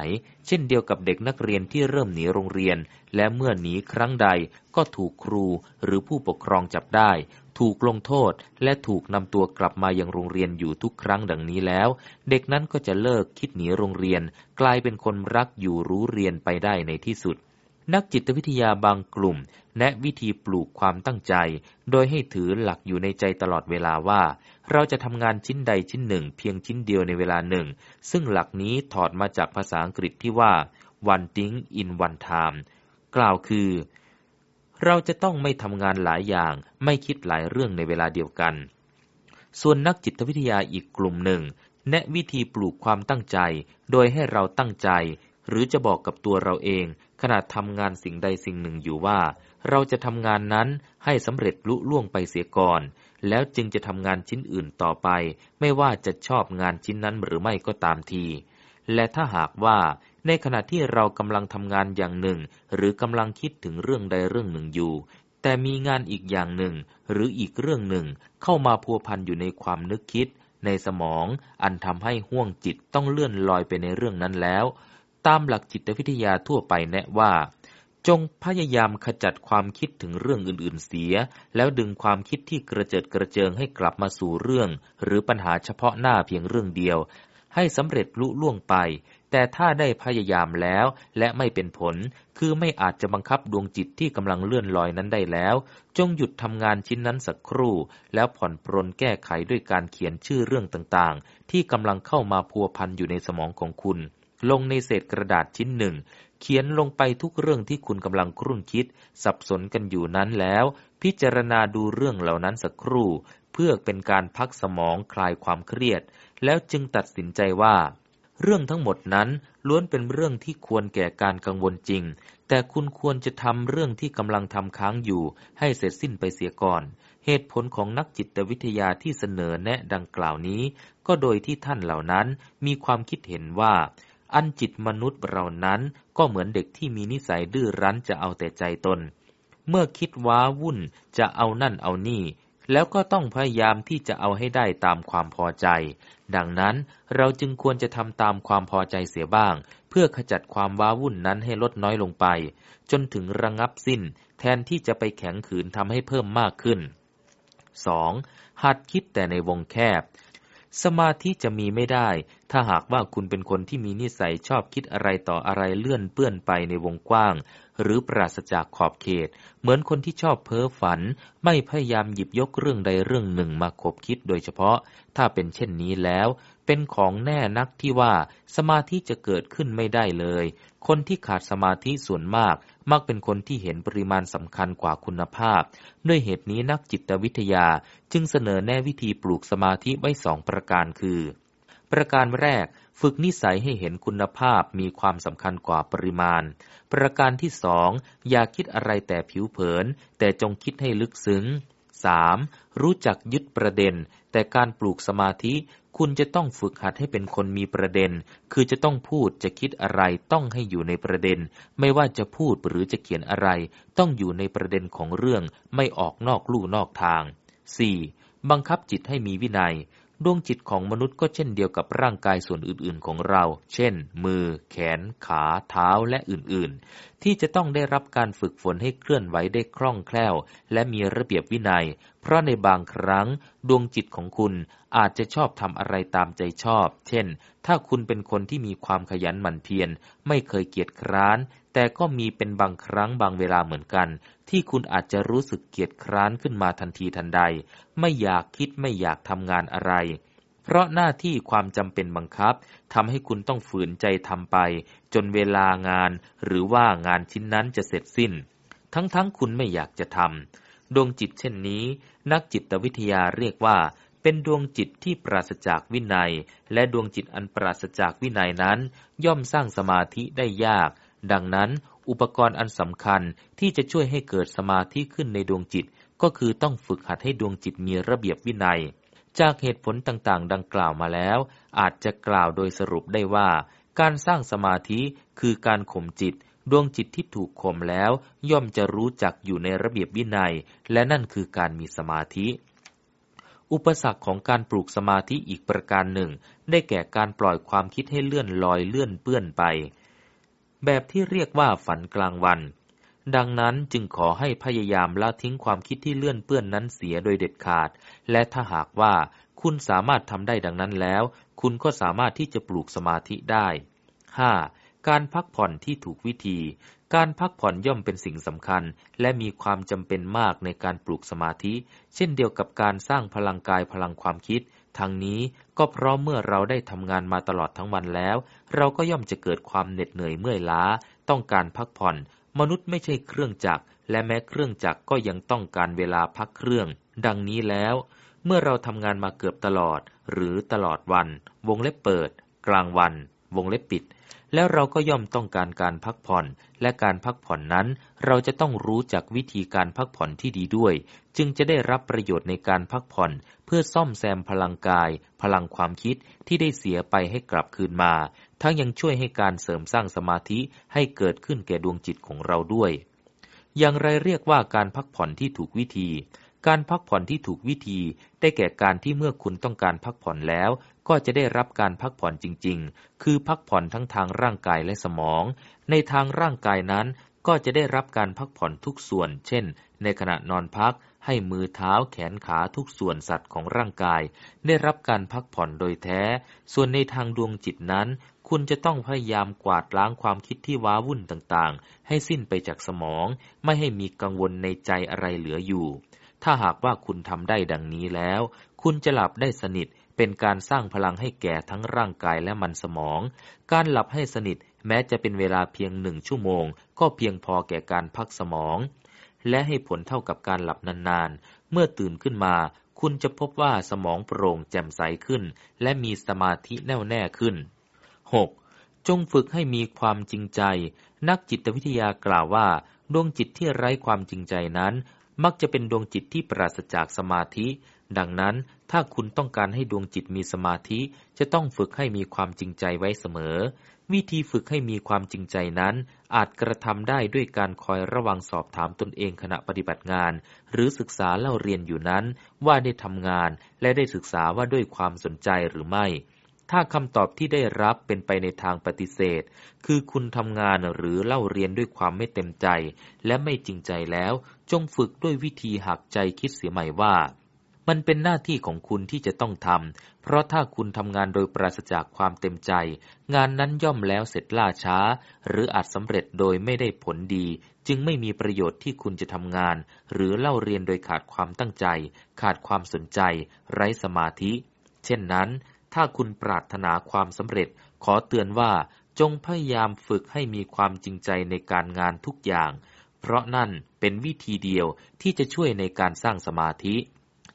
เช่นเดียวกับเด็กนักเรียนที่เริ่มหนีโรงเรียน และเมื่อหนีครั้งใดก็ถูกครูหรือผู้ปกครองจับได้ ถูกลงโทษ และถูกนำตัวกลับมายังโรงเรียนอยู่ทุกครั้งดังนี้แล้ว เด็กนั้นก็จะเลิกคิดหนีโรงเรียน กลายเป็นคนรักอยู่รู้เรียนไปได้ในที่สุด นักจิตวิทยาบางกลุ่ม แนะวิธีปลูกความตั้งใจ โดยให้ถือหลักอยู่ในใจตลอดเวลาว่า เราจะทำงานชิ้นใดชิ้นหนึ่ง เพียงชิ้นเดียวในเวลาหนึ่ง ซึ่งหลักนี้ถอดมาจากภาษาอังกฤษที่ว่า one thing in one time กล่าวคือ เราจะต้องไม่ทำงานหลายอย่าง ไม่คิดหลายเรื่องในเวลาเดียวกัน ส่วนนักจิตวิทยาอีกกลุ่มหนึ่ง แนะวิธีปลูกความตั้งใจ โดยให้เราตั้งใจ หรือจะบอกกับตัวเราเอง ขณะทำงานสิ่งใดสิ่งหนึ่งอยู่ว่า เราจะทำงานนั้นให้สำเร็จลุล่วงไปเสียก่อน แล้วจึงจะทำงานชิ้นอื่นต่อไป ไม่ว่าจะชอบงานชิ้นนั้นหรือไม่ก็ตามที และถ้าหากว่า ในขณะที่เรากำลังทำงานอย่างหนึ่ง หรือกำลังคิดถึงเรื่องใดเรื่องหนึ่งอยู่ แต่มีงานอีกอย่างหนึ่ง หรืออีกเรื่องหนึ่ง เข้ามาพัวพันอยู่ในความนึกคิด ในสมองอันทำให้ห่วงจิตต้องเลื่อนลอยไปในเรื่องนั้นแล้ว ตามหลักจิตวิทยาทั่วไปแนะว่า จงพยายามขจัดความคิดถึงเรื่องอื่นๆเสีย แล้วดึงความคิดที่กระเจิดกระเจิงให้กลับมาสู่เรื่อง หรือปัญหาเฉพาะหน้าเพียงเรื่องเดียว ให้สำเร็จลุล่วงไป แต่ถ้าได้พยายามแล้วและไม่เป็นผล คือไม่อาจจะบังคับดวงจิตที่กำลังเลื่อนลอยนั้นได้แล้ว จงหยุดทำงานชิ้นนั้นสักครู่ แล้วผ่อนปรนแก้ไขด้วยการเขียนชื่อเรื่องต่างๆ ที่กำลังเข้ามาพัวพันอยู่ในสมองของคุณ ลงในเศษกระดาษชิ้นหนึ่ง เขียนลงไปทุกเรื่องที่คุณกำลังครุ่นคิด สับสนกันอยู่นั้นแล้ว พิจารณาดูเรื่องเหล่านั้นสักครู่ เพื่อเป็นการพักสมองคลายความเครียด แล้วจึงตัดสินใจว่า เรื่องทั้งหมดนั้นล้วนเป็นเรื่องที่ควรแก่การกังวลจริง แต่คุณควรจะทำเรื่องที่กำลังทำค้างอยู่ ให้เสร็จสิ้นไปเสียก่อน เหตุผลของนักจิตวิทยาที่เสนอแนะดังกล่าวนี้ ก็โดยที่ท่านเหล่านั้นมีความคิดเห็นว่า อันจิตมนุษย์เรานั้นก็เหมือนเด็กที่มีนิสัยดื้อรั้นจะเอาแต่ใจตน เมื่อคิดว้าวุ่นจะเอานั่นเอานี่ แล้วก็ต้องพยายามที่จะเอาให้ได้ตามความพอใจ ดังนั้นเราจึงควรจะทำตามความพอใจเสียบ้าง เพื่อขจัดความว้าวุ่นนั้นให้ลดน้อยลงไป จนถึงระงับสิ้น แทนที่จะไปแข็งขืนทำให้เพิ่มมากขึ้น 2. หัดคิดแต่ในวงแคบ สมาธิจะมีไม่ได้ ถ้าหากว่าคุณเป็นคนที่มีนิสัยชอบคิดอะไรต่ออะไรเลื่อนเปื้อนไปในวงกว้าง หรือปราศจากขอบเขต เหมือนคนที่ชอบเพ้อฝัน ไม่พยายามหยิบยกเรื่องใดเรื่องหนึ่งมาคบคิดโดยเฉพาะ ถ้าเป็นเช่นนี้แล้ว เป็นของแน่นักที่ว่าสมาธิจะเกิดขึ้นไม่ได้เลย คนที่ขาดสมาธิส่วนมาก มักเป็นคนที่เห็นปริมาณสำคัญกว่าคุณภาพ ด้วยเหตุนี้นักจิตวิทยาจึงเสนอแน่วิธีปลูกสมาธิไว้สองประการคือ ประการแรกฝึกนิสัยให้เห็นคุณภาพมีความสำคัญกว่าปริมาณ ประการที่สองอย่าคิดอะไรแต่ผิวเผิน แต่จงคิดให้ลึกซึ้ง 3. รู้จักยึดประเด็น แต่การปลูกสมาธิคุณจะต้องฝึกหัดให้เป็นคนมีประเด็น คือจะต้องพูดจะคิดอะไรต้องให้อยู่ในประเด็น ไม่ว่าจะพูดหรือจะเขียนอะไร ต้องอยู่ในประเด็นของเรื่องไม่ออกนอกลู่นอกทาง 4. บังคับจิตให้มีวินัย ดวงจิตของมนุษย์ก็เช่นเดียวกับร่างกายส่วนอื่นๆของเรา เช่น มือ แขน ขา เท้า และอื่นๆ ที่จะต้องได้รับการฝึกฝนให้เคลื่อนไหวได้คล่องแคล่ว และมีระเบียบวินัย เพราะในบางครั้ง ดวงจิตของคุณอาจจะชอบทำอะไรตามใจชอบ เช่น ถ้าคุณเป็นคนที่มีความขยันหมั่นเพียร ไม่เคยเกียจคร้าน แต่ก็มีเป็นบางครั้งบางเวลาเหมือนกัน ที่คุณอาจจะรู้สึกเกียจคร้านขึ้นมาทันทีทันใด ไม่อยากคิดไม่อยากทำงานอะไร เพราะหน้าที่ความจำเป็นบังคับทำให้คุณต้องฝืนใจทำไป จนเวลางาน หรือว่างานชิ้นนั้นจะเสร็จสิ้น ทั้งๆคคุณไม่อยากจะทำดวงจิตเช่นนี้ นักจิตวิทยาเรียกว่าเป็นดวงจิตที่ปราศจากวินัย และดวงจิตอันปราศจากวินัยนั้น ย่อมสร้างสมาธิได้ยาก ดังนั้นอุปกรณ์อันสำคัญที่จะช่วยให้เกิดสมาธิขึ้นในดวงจิต ก็คือต้องฝึกหัดให้ดวงจิตมีระเบียบวินัย จากเหตุผลต่างๆ ดังกล่าวมาแล้ว อาจจะกล่าวโดยสรุปได้ว่า การสร้างสมาธิคือการข่มจิต ดวงจิตที่ถูกข่มแล้ว ย่อมจะรู้จักอยู่ในระเบียบวินัย และนั่นคือการมีสมาธิอุปสรรคของการปลูกสมาธิอีกประการหนึ่ง ได้แก่การปล่อยความคิดให้เลื่อนลอยเลื่อนเปื้อนไป แบบที่เรียกว่าฝันกลางวัน ดังนั้นจึงขอให้พยายามละทิ้งความคิดที่เลื่อนเปื้อนนั้นเสียโดยเด็ดขาด และถ้าหากว่าคุณสามารถทำได้ดังนั้นแล้ว คุณก็สามารถที่จะปลูกสมาธิได้ 5. การพักผ่อนที่ถูกวิธี การพักผ่อนย่อมเป็นสิ่งสำคัญ และมีความจำเป็นมากในการปลูกสมาธิ เช่นเดียวกับการสร้างพลังกายพลังความคิด ทางนี้ก็เพราะเมื่อเราได้ทำงานมาตลอดทั้งวันแล้ว เราก็ย่อมจะเกิดความเหน็ดเหนื่อยเมื่อยล้า ต้องการพักผ่อน มนุษย์ไม่ใช่เครื่องจักร และแม้เครื่องจักรก็ยังต้องการเวลาพักเครื่อง ดังนี้แล้ว เมื่อเราทำงานมาเกือบตลอด หรือตลอดวัน วงเล็บเปิด กลางวัน วงเล็บปิด แล้วเราก็ย่อมต้องการการพักผ่อน และการพักผ่อนนั้น เราจะต้องรู้จักวิธีการพักผ่อนที่ดีด้วย จึงจะได้รับประโยชน์ในการพักผ่อน เพื่อซ่อมแซมพลังกาย พลังความคิดที่ได้เสียไปให้กลับคืนมา ทั้งยังช่วยให้การเสริมสร้างสมาธิให้เกิดขึ้นแก่ดวงจิตของเราด้วย อย่างไรเรียกว่าการพักผ่อนที่ถูกวิธีการพักผ่อนที่ถูกวิธี ได้แก่การที่เมื่อคุณต้องการพักผ่อนแล้ว ก็จะได้รับการพักผ่อนจริง ๆ คือพักผ่อนทั้งทางร่างกายและสมอง ในทางร่างกายนั้นก็จะได้รับการพักผ่อนทุกส่วน เช่น ในขณะนอนพักให้มือเท้าแขนขาทุกส่วนสัตว์ของร่างกาย ได้รับการพักผ่อนโดยแท้ ส่วนในทางดวงจิตนั้น คุณจะต้องพยายามกวาดล้างความคิดที่ว้าวุ่นต่างๆ ให้สิ้นไปจากสมอง ไม่ให้มีกังวลในใจอะไรเหลืออยู่ ถ้าหากว่าคุณทำได้ดังนี้แล้ว คุณจะหลับได้สนิท เป็นการสร้างพลังให้แก่ทั้งร่างกายและมันสมอง การหลับให้สนิทแม้จะเป็นเวลาเพียงหนึ่งชั่วโมง ก็เพียงพอแก่การพักสมอง และให้ผลเท่ากับการหลับนานๆ เมื่อตื่นขึ้นมา คุณจะพบว่าสมองโปร่งแจ่มใสขึ้น และมีสมาธิแน่วแน่ขึ้น 6. จงฝึกให้มีความจริงใจ นักจิตวิทยากล่าวว่า ดวงจิตที่ไร้ความจริงใจนั้น มักจะเป็นดวงจิตที่ปราศจากสมาธิ ดังนั้นถ้าคุณต้องการให้ดวงจิตมีสมาธิจะต้องฝึกให้มีความจริงใจไว้เสมอ วิธีฝึกให้มีความจริงใจนั้น อาจกระทำได้ด้วยการคอยระวังสอบถามตนเองขณะปฏิบัติงาน หรือศึกษาเล่าเรียนอยู่นั้น ว่าได้ทำงาน และได้ศึกษาว่าด้วยความสนใจหรือไม่ ถ้าคำตอบที่ได้รับเป็นไปในทางปฏิเสธ คือคุณทำงานหรือเล่าเรียนด้วยความไม่เต็มใจ และไม่จริงใจแล้ว จงฝึกด้วยวิธีหักใจคิดเสียใหม่ว่า มันเป็นหน้าที่ของคุณที่จะต้องทำ เพราะถ้าคุณทำงานโดยปราศจากความเต็มใจ งานนั้นย่อมแล้วเสร็จล่าช้า หรืออาจสำเร็จโดยไม่ได้ผลดี จึงไม่มีประโยชน์ที่คุณจะทำงาน หรือเล่าเรียนโดยขาดความตั้งใจ ขาดความสนใจ ไร้สมาธิ เช่นนั้น ถ้าคุณปรารถนาความสำเร็จ ขอเตือนว่าจงพยายามฝึกให้มีความจริงใจในการงานทุกอย่าง เพราะนั่นเป็นวิธีเดียวที่จะช่วยในการสร้างสมาธิ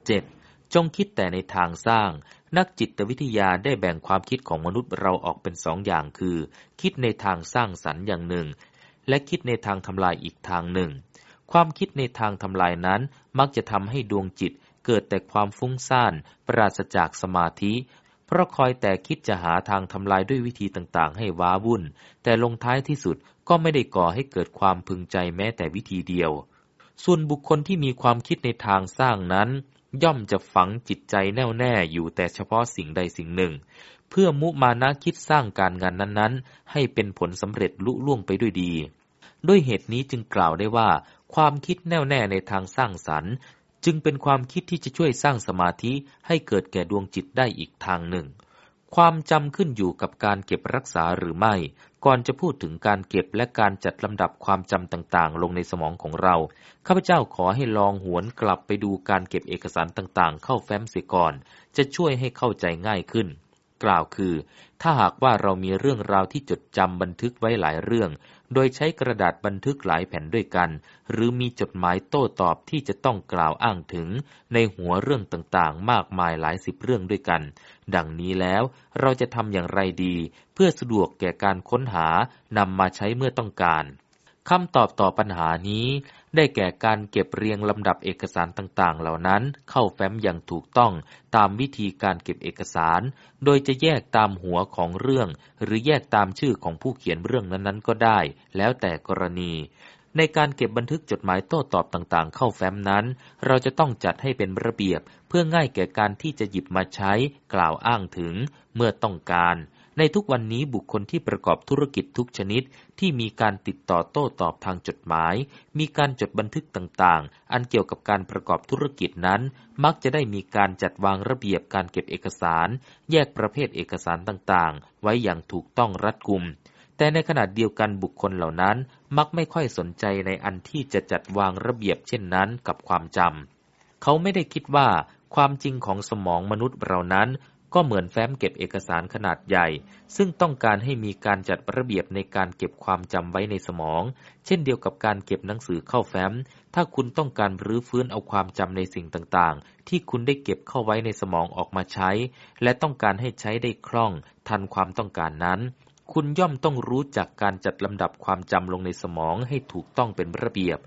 7. จงคิดแต่ในทางสร้าง นักจิตวิทยาได้แบ่งความคิดของมนุษย์เราออกเป็นสองอย่างคือ คิดในทางสร้างสรรค์อย่างหนึ่ง และคิดในทางทำลายอีกทางหนึ่ง ความคิดในทางทำลายนั้นมักจะทำให้ดวงจิตเกิดแต่ความฟุ้งซ่าน ปราศจากสมาธิ เพราะคอยแต่คิดจะหาทางทำลายด้วยวิธีต่างๆ ให้ว้าวุ่น แต่ลงท้ายที่สุดก็ไม่ได้ก่อให้เกิดความพึงใจแม้แต่วิธีเดียว ส่วนบุคคลที่มีความคิดในทางสร้างนั้น ย่อมจะฝังจิตใจแน่วแน่อยู่แต่เฉพาะสิ่งใดสิ่งหนึ่ง เพื่อมุมานะคิดสร้างการงานนั้นๆ ให้เป็นผลสำเร็จลุล่วงไปด้วยดี ด้วยเหตุนี้จึงกล่าวได้ว่า ความคิดแน่วแน่ในทางสร้างสรรค์ จึงเป็นความคิดที่จะช่วยสร้างสมาธิให้เกิดแก่ดวงจิตได้อีกทางหนึ่ง ความจำขึ้นอยู่กับการเก็บรักษาหรือไม่ ก่อนจะพูดถึงการเก็บและการจัดลำดับความจำต่างๆ ลงในสมองของเรา ข้าพเจ้าขอให้ลองหวนกลับไปดูการเก็บเอกสารต่างๆ เข้าแฟ้มเสียก่อน จะช่วยให้เข้าใจง่ายขึ้น กล่าวคือ ถ้าหากว่าเรามีเรื่องราวที่จดจำบันทึกไว้หลายเรื่อง โดยใช้กระดาษบันทึกหลายแผ่นด้วยกัน หรือมีจดหมายโต้ตอบที่จะต้องกล่าวอ้างถึงในหัวเรื่องต่างๆ มากมายหลายสิบเรื่องด้วยกัน ดังนี้แล้วเราจะทำอย่างไรดี เพื่อสะดวกแก่การค้นหานำมาใช้เมื่อต้องการคำตอบต่อปัญหานี้ ได้แก่การเก็บเรียงลำดับเอกสารต่างๆ เหล่านั้นเข้าแฟ้มอย่างถูกต้องตามวิธีการเก็บเอกสาร โดยจะแยกตามหัวของเรื่อง หรือแยกตามชื่อของผู้เขียนเรื่องนั้นๆ ก็ได้ แล้วแต่กรณีในการเก็บบันทึกจดหมายโต้ตอบต่างๆ เข้าแฟ้มนั้น เราจะต้องจัดให้เป็นระเบียบ เพื่อง่ายแก่การที่จะหยิบมาใช้ กล่าวอ้างถึง เมื่อต้องการ ในทุกวันนี้บุคคลที่ประกอบธุรกิจทุกชนิดที่มีการติดต่อโต้ตอบทางจดหมาย มีการจดบันทึกต่างๆ อันเกี่ยวกับการประกอบธุรกิจนั้น มักจะได้มีการจัดวางระเบียบการเก็บเอกสาร แยกประเภทเอกสารต่างๆ ไว้อย่างถูกต้องรัดกุม แต่ในขณะเดียวกันบุคคลเหล่านั้นมักไม่ค่อยสนใจในอันที่จะจัดวางระเบียบเช่นนั้นกับความจำเขาไม่ได้คิดว่าความจริงของสมองมนุษย์เรานั้น ก็เหมือนแฟ้มเก็บเอกสารขนาดใหญ่ ซึ่งต้องการให้มีการจัดระเบียบในการเก็บความจำไว้ในสมอง เช่นเดียวกับการเก็บหนังสือเข้าแฟ้ม ถ้าคุณต้องการรื้อฟื้นเอาความจำในสิ่งต่างๆ ที่คุณได้เก็บเข้าไว้ในสมองออกมาใช้ และต้องการให้ใช้ได้คล่อง ทันความต้องการนั้น คุณย่อมต้องรู้จักการจัดลำดับความจำลงในสมองให้ถูกต้องเป็นระเบียบ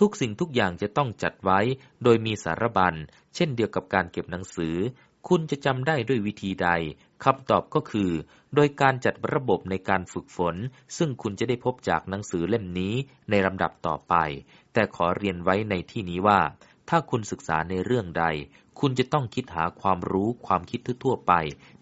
ทุกสิ่งทุกอย่างจะต้องจัดไว้ โดยมีสารบัญ เช่นเดียวกับการเก็บหนังสือ คุณจะจำได้ด้วยวิธีใดคำตอบก็คือ โดยการจัดระบบในการฝึกฝน ซึ่งคุณจะได้พบจากหนังสือเล่มนี้ในลำดับต่อไป แต่ขอเรียนไว้ในที่นี้ว่า ถ้าคุณศึกษาในเรื่องใด คุณจะต้องคิดหาความรู้ความคิดทั่วไป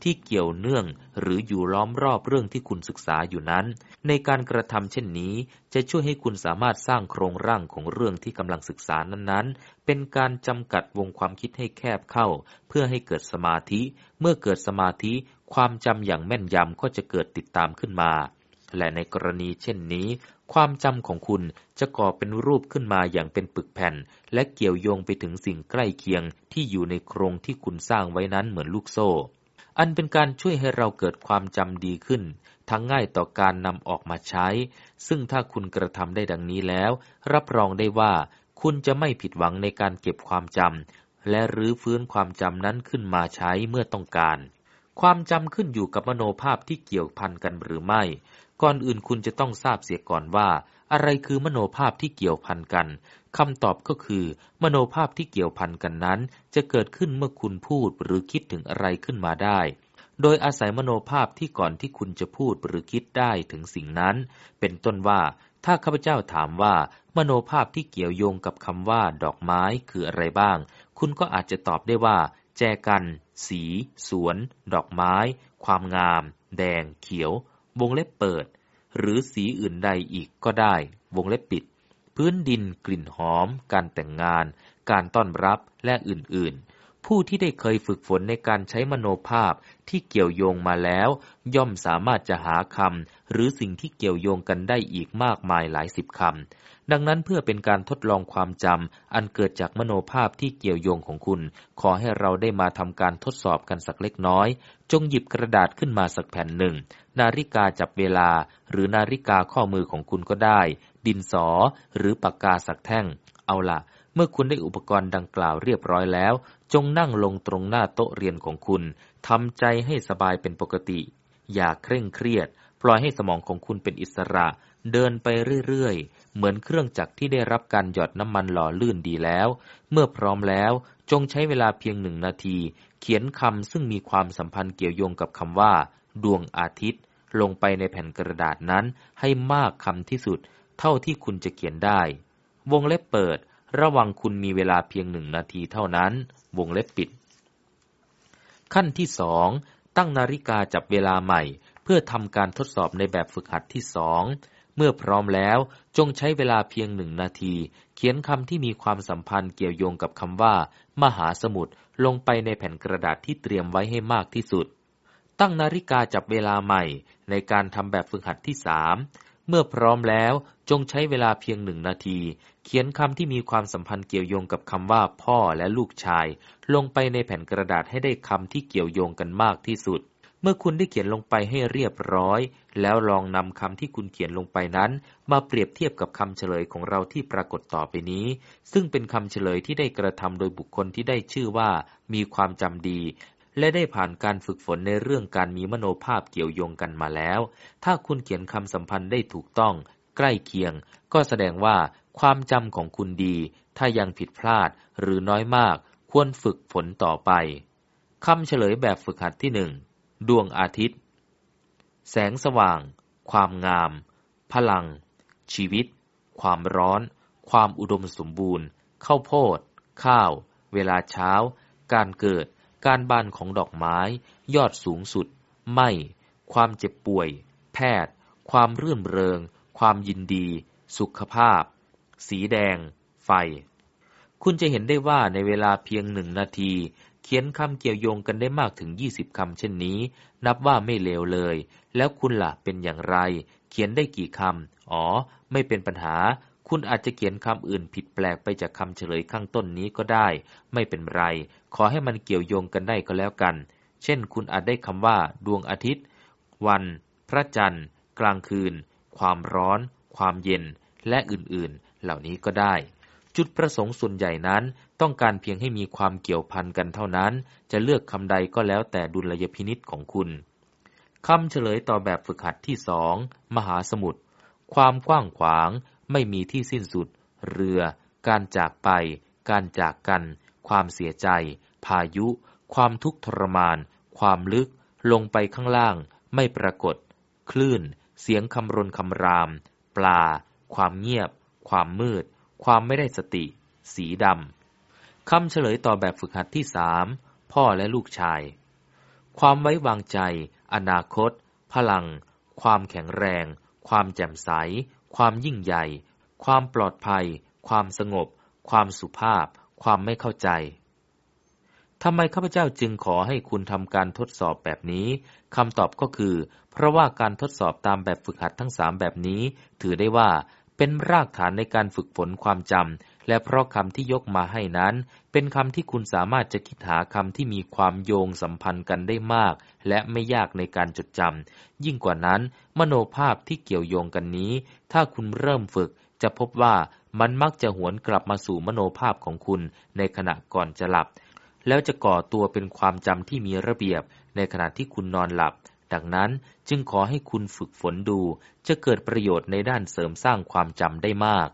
ที่เกี่ยวเนื่อง หรืออยู่ล้อมรอบเรื่องที่คุณศึกษาอยู่นั้น ในการกระทำเช่นนี้ จะช่วยให้คุณสามารถสร้างโครงร่างของเรื่องที่กำลังศึกษานั้นๆ เป็นการจำกัดวงความคิดให้แคบเข้า เพื่อให้เกิดสมาธิ เมื่อเกิดสมาธิ ความจำอย่างแม่นยำก็จะเกิดติดตามขึ้นมา และในกรณีเช่นนี้ ความจำของคุณจะก่อเป็นรูปขึ้นมาอย่างเป็นปึกแผ่น และเกี่ยวโยงไปถึงสิ่งใกล้เคียงที่อยู่ในโครงที่คุณสร้างไว้นั้นเหมือนลูกโซ่ อันเป็นการช่วยให้เราเกิดความจำดีขึ้น ทั้งง่ายต่อการนำออกมาใช้ ซึ่งถ้าคุณกระทำได้ดังนี้แล้ว รับรองได้ว่าคุณจะไม่ผิดหวังในการเก็บความจำและรื้อฟื้นความจำนั้นขึ้นมาใช้เมื่อต้องการ ความจำขึ้นอยู่กับมโนภาพที่เกี่ยวพันกันหรือไม่ ก่อนอื่นคุณจะต้องทราบเสียก่อนว่า อะไรคือมโนภาพที่เกี่ยวพันกันคำตอบก็คือ มโนภาพที่เกี่ยวพันกันนั้น จะเกิดขึ้นเมื่อคุณพูดหรือคิดถึงอะไรขึ้นมาได้ โดยอาศัยมโนภาพที่ก่อนที่คุณจะพูดหรือคิดได้ถึงสิ่งนั้น เป็นต้นว่า ถ้าข้าพเจ้าถามว่า มโนภาพที่เกี่ยวโยงกับคำว่าดอกไม้คืออะไรบ้าง คุณก็อาจจะตอบได้ว่า แจกัน สี สวน ดอกไม้ ความงาม แดง เขียว วงเล็บเปิด หรือสีอื่นใดอีกก็ได้ วงเล็บปิด พื้นดินกลิ่นหอม การแต่งงาน การต้อนรับและอื่นๆ ผู้ที่ได้เคยฝึกฝนในการใช้มโนภาพที่เกี่ยวโยงมาแล้ว ย่อมสามารถจะหาคำหรือสิ่งที่เกี่ยวโยงกันได้อีกมากมายหลายสิบคำดังนั้นเพื่อเป็นการทดลองความจำอันเกิดจากมโนภาพที่เกี่ยวโยงของคุณ ขอให้เราได้มาทำการทดสอบกันสักเล็กน้อย จงหยิบกระดาษขึ้นมาสักแผ่นหนึ่ง นาฬิกาจับเวลา หรือนาฬิกาข้อมือของคุณก็ได้ ดินสอ หรือปากกาสักแท่ง เอาละเมื่อคุณได้อุปกรณ์ดังกล่าวเรียบร้อยแล้ว จงนั่งลงตรงหน้าโต๊ะเรียนของคุณทำใจให้สบายเป็นปกติ อย่าเคร่งเครียด ปล่อยให้สมองของคุณเป็นอิสระ เดินไปเรื่อยๆ เหมือนเครื่องจักรที่ได้รับการหยอดน้ำมันหล่อลื่นดีแล้ว เมื่อพร้อมแล้วจงใช้เวลาเพียงหนึ่งนาที เขียนคำซึ่งมีความสัมพันธ์เกี่ยวโยงกับคำว่า ดวงอาทิตย์ ลงไปในแผ่นกระดาษนั้นให้มากคำที่สุด เท่าที่คุณจะเขียนได้ วงเล็บเปิด ระวังคุณมีเวลาเพียงหนึ่งนาทีเท่านั้น วงเล็บปิด ขั้นที่สองตั้งนาฬิกาจับเวลาใหม่ เพื่อทำการทดสอบในแบบฝึกหัดที่สองเมื่อพร้อมแล้วจงใช้เวลาเพียงหนึ่งนาที เขียนคำที่มีความสัมพันธ์เกี่ยวโยงกับคำว่า มหาสมุทรลงไปในแผ่นกระดาษที่เตรียมไว้ให้มากที่สุด ตั้งนาฬิกาจับเวลาใหม่ในการทำแบบฝึกหัดที่สามเมื่อพร้อมแล้ว จงใช้เวลาเพียงหนึ่งนาที เขียนคำที่มีความสัมพันธ์เกี่ยวโยงกับคำว่าพ่อและลูกชาย ลงไปในแผ่นกระดาษให้ได้คำที่เกี่ยวโยงกันมากที่สุด เมื่อคุณได้เขียนลงไปให้เรียบร้อย แล้วลองนำคำที่คุณเขียนลงไปนั้น มาเปรียบเทียบกับคำเฉลยของเราที่ปรากฏต่อไปนี้ ซึ่งเป็นคำเฉลยที่ได้กระทำโดยบุคคลที่ได้ชื่อว่า มีความจำดีและได้ผ่านการฝึกฝนในเรื่องการมีมโนภาพเกี่ยวโยงกันมาแล้ว ถ้าคุณเขียนคำสัมพันธ์ได้ถูกต้อง ใกล้เคียง ก็แสดงว่าความจำของคุณดี ถ้ายังผิดพลาดหรือน้อยมาก ควรฝึกฝนต่อไปคำเฉลยแบบฝึกหัดที่หนึ่งดวงอาทิตย์ แสงสว่าง ความงาม พลัง ชีวิต ความร้อน ความอุดมสมบูรณ์ ข้าวโพด ข้าว เวลาเช้า การเกิด การบานของดอกไม้ ยอดสูงสุด ไม่ ความเจ็บป่วย แพทย์ ความรื่นเริง ความยินดี สุขภาพ สีแดง ไฟ คุณจะเห็นได้ว่าในเวลาเพียงหนึ่งนาที เขียนคำเกี่ยวโยงกันได้มากถึงยี่สิบคำเช่นนี้ นับว่าไม่เลวเลย แล้วคุณละ่ะเป็นอย่างไร เขียนได้กี่คำอ๋อ ไม่เป็นปัญหา คุณอาจจะเขียนคำอื่นผิดแปลกไปจากคำเฉลยข้างต้นนี้ก็ได้ ไม่เป็นไร ขอให้มันเกี่ยวโยงกันได้ก็แล้วกัน เช่น คุณอาจได้คำว่า ดวงอาทิตย์ วัน พระจันทร์ กลางคืน ความร้อน ความเย็น และอื่นๆ เหล่านี้ก็ได้ จุดประสงค์ส่วนใหญ่นั้นต้องการเพียงให้มีความเกี่ยวพันกันเท่านั้น จะเลือกคำใดก็แล้วแต่ดุลยพินิษของคุณคำเฉลยต่อแบบฝึกหัดที่สองมหาสมุทรความกว้างขวางไม่มีที่สิ้นสุด เรือ การจากไป การจากกัน ความเสียใจ พายุ ความทุกข์ทรมาน ความลึก ลงไปข้างล่าง ไม่ปรากฏ คลื่น เสียงคำรนคำราม ปลา ความเงียบ ความมืด ความไม่ได้สติ สีดำคำเฉลยต่อแบบฝึกหัดที่สามพ่อและลูกชาย ความไว้วางใจ อนาคต พลัง ความแข็งแรง ความแจ่มใส ความยิ่งใหญ่ ความปลอดภัย ความสงบ ความสุภาพ ความไม่เข้าใจ ทำไมข้าพเจ้าจึงขอให้คุณทำการทดสอบแบบนี้คำตอบก็คือ เพราะว่าการทดสอบตามแบบฝึกหัดทั้งสามแบบนี้ ถือได้ว่าเป็นรากฐานในการฝึกฝนความจำและเพราะคำที่ยกมาให้นั้น เป็นคำที่คุณสามารถจะคิดหาคำที่มีความโยงสัมพันธ์กันได้มาก และไม่ยากในการจดจำยิ่งกว่านั้น มโนภาพที่เกี่ยวโยงกันนี้ ถ้าคุณเริ่มฝึกจะพบว่ามันมักจะหวนกลับมาสู่มโนภาพของคุณในขณะก่อนจะหลับ แล้วจะก่อตัวเป็นความจำที่มีระเบียบในขณะที่คุณนอนหลับ ดังนั้นจึงขอให้คุณฝึกฝนดู จะเกิดประโยชน์ในด้านเสริมสร้างความจำได้มาก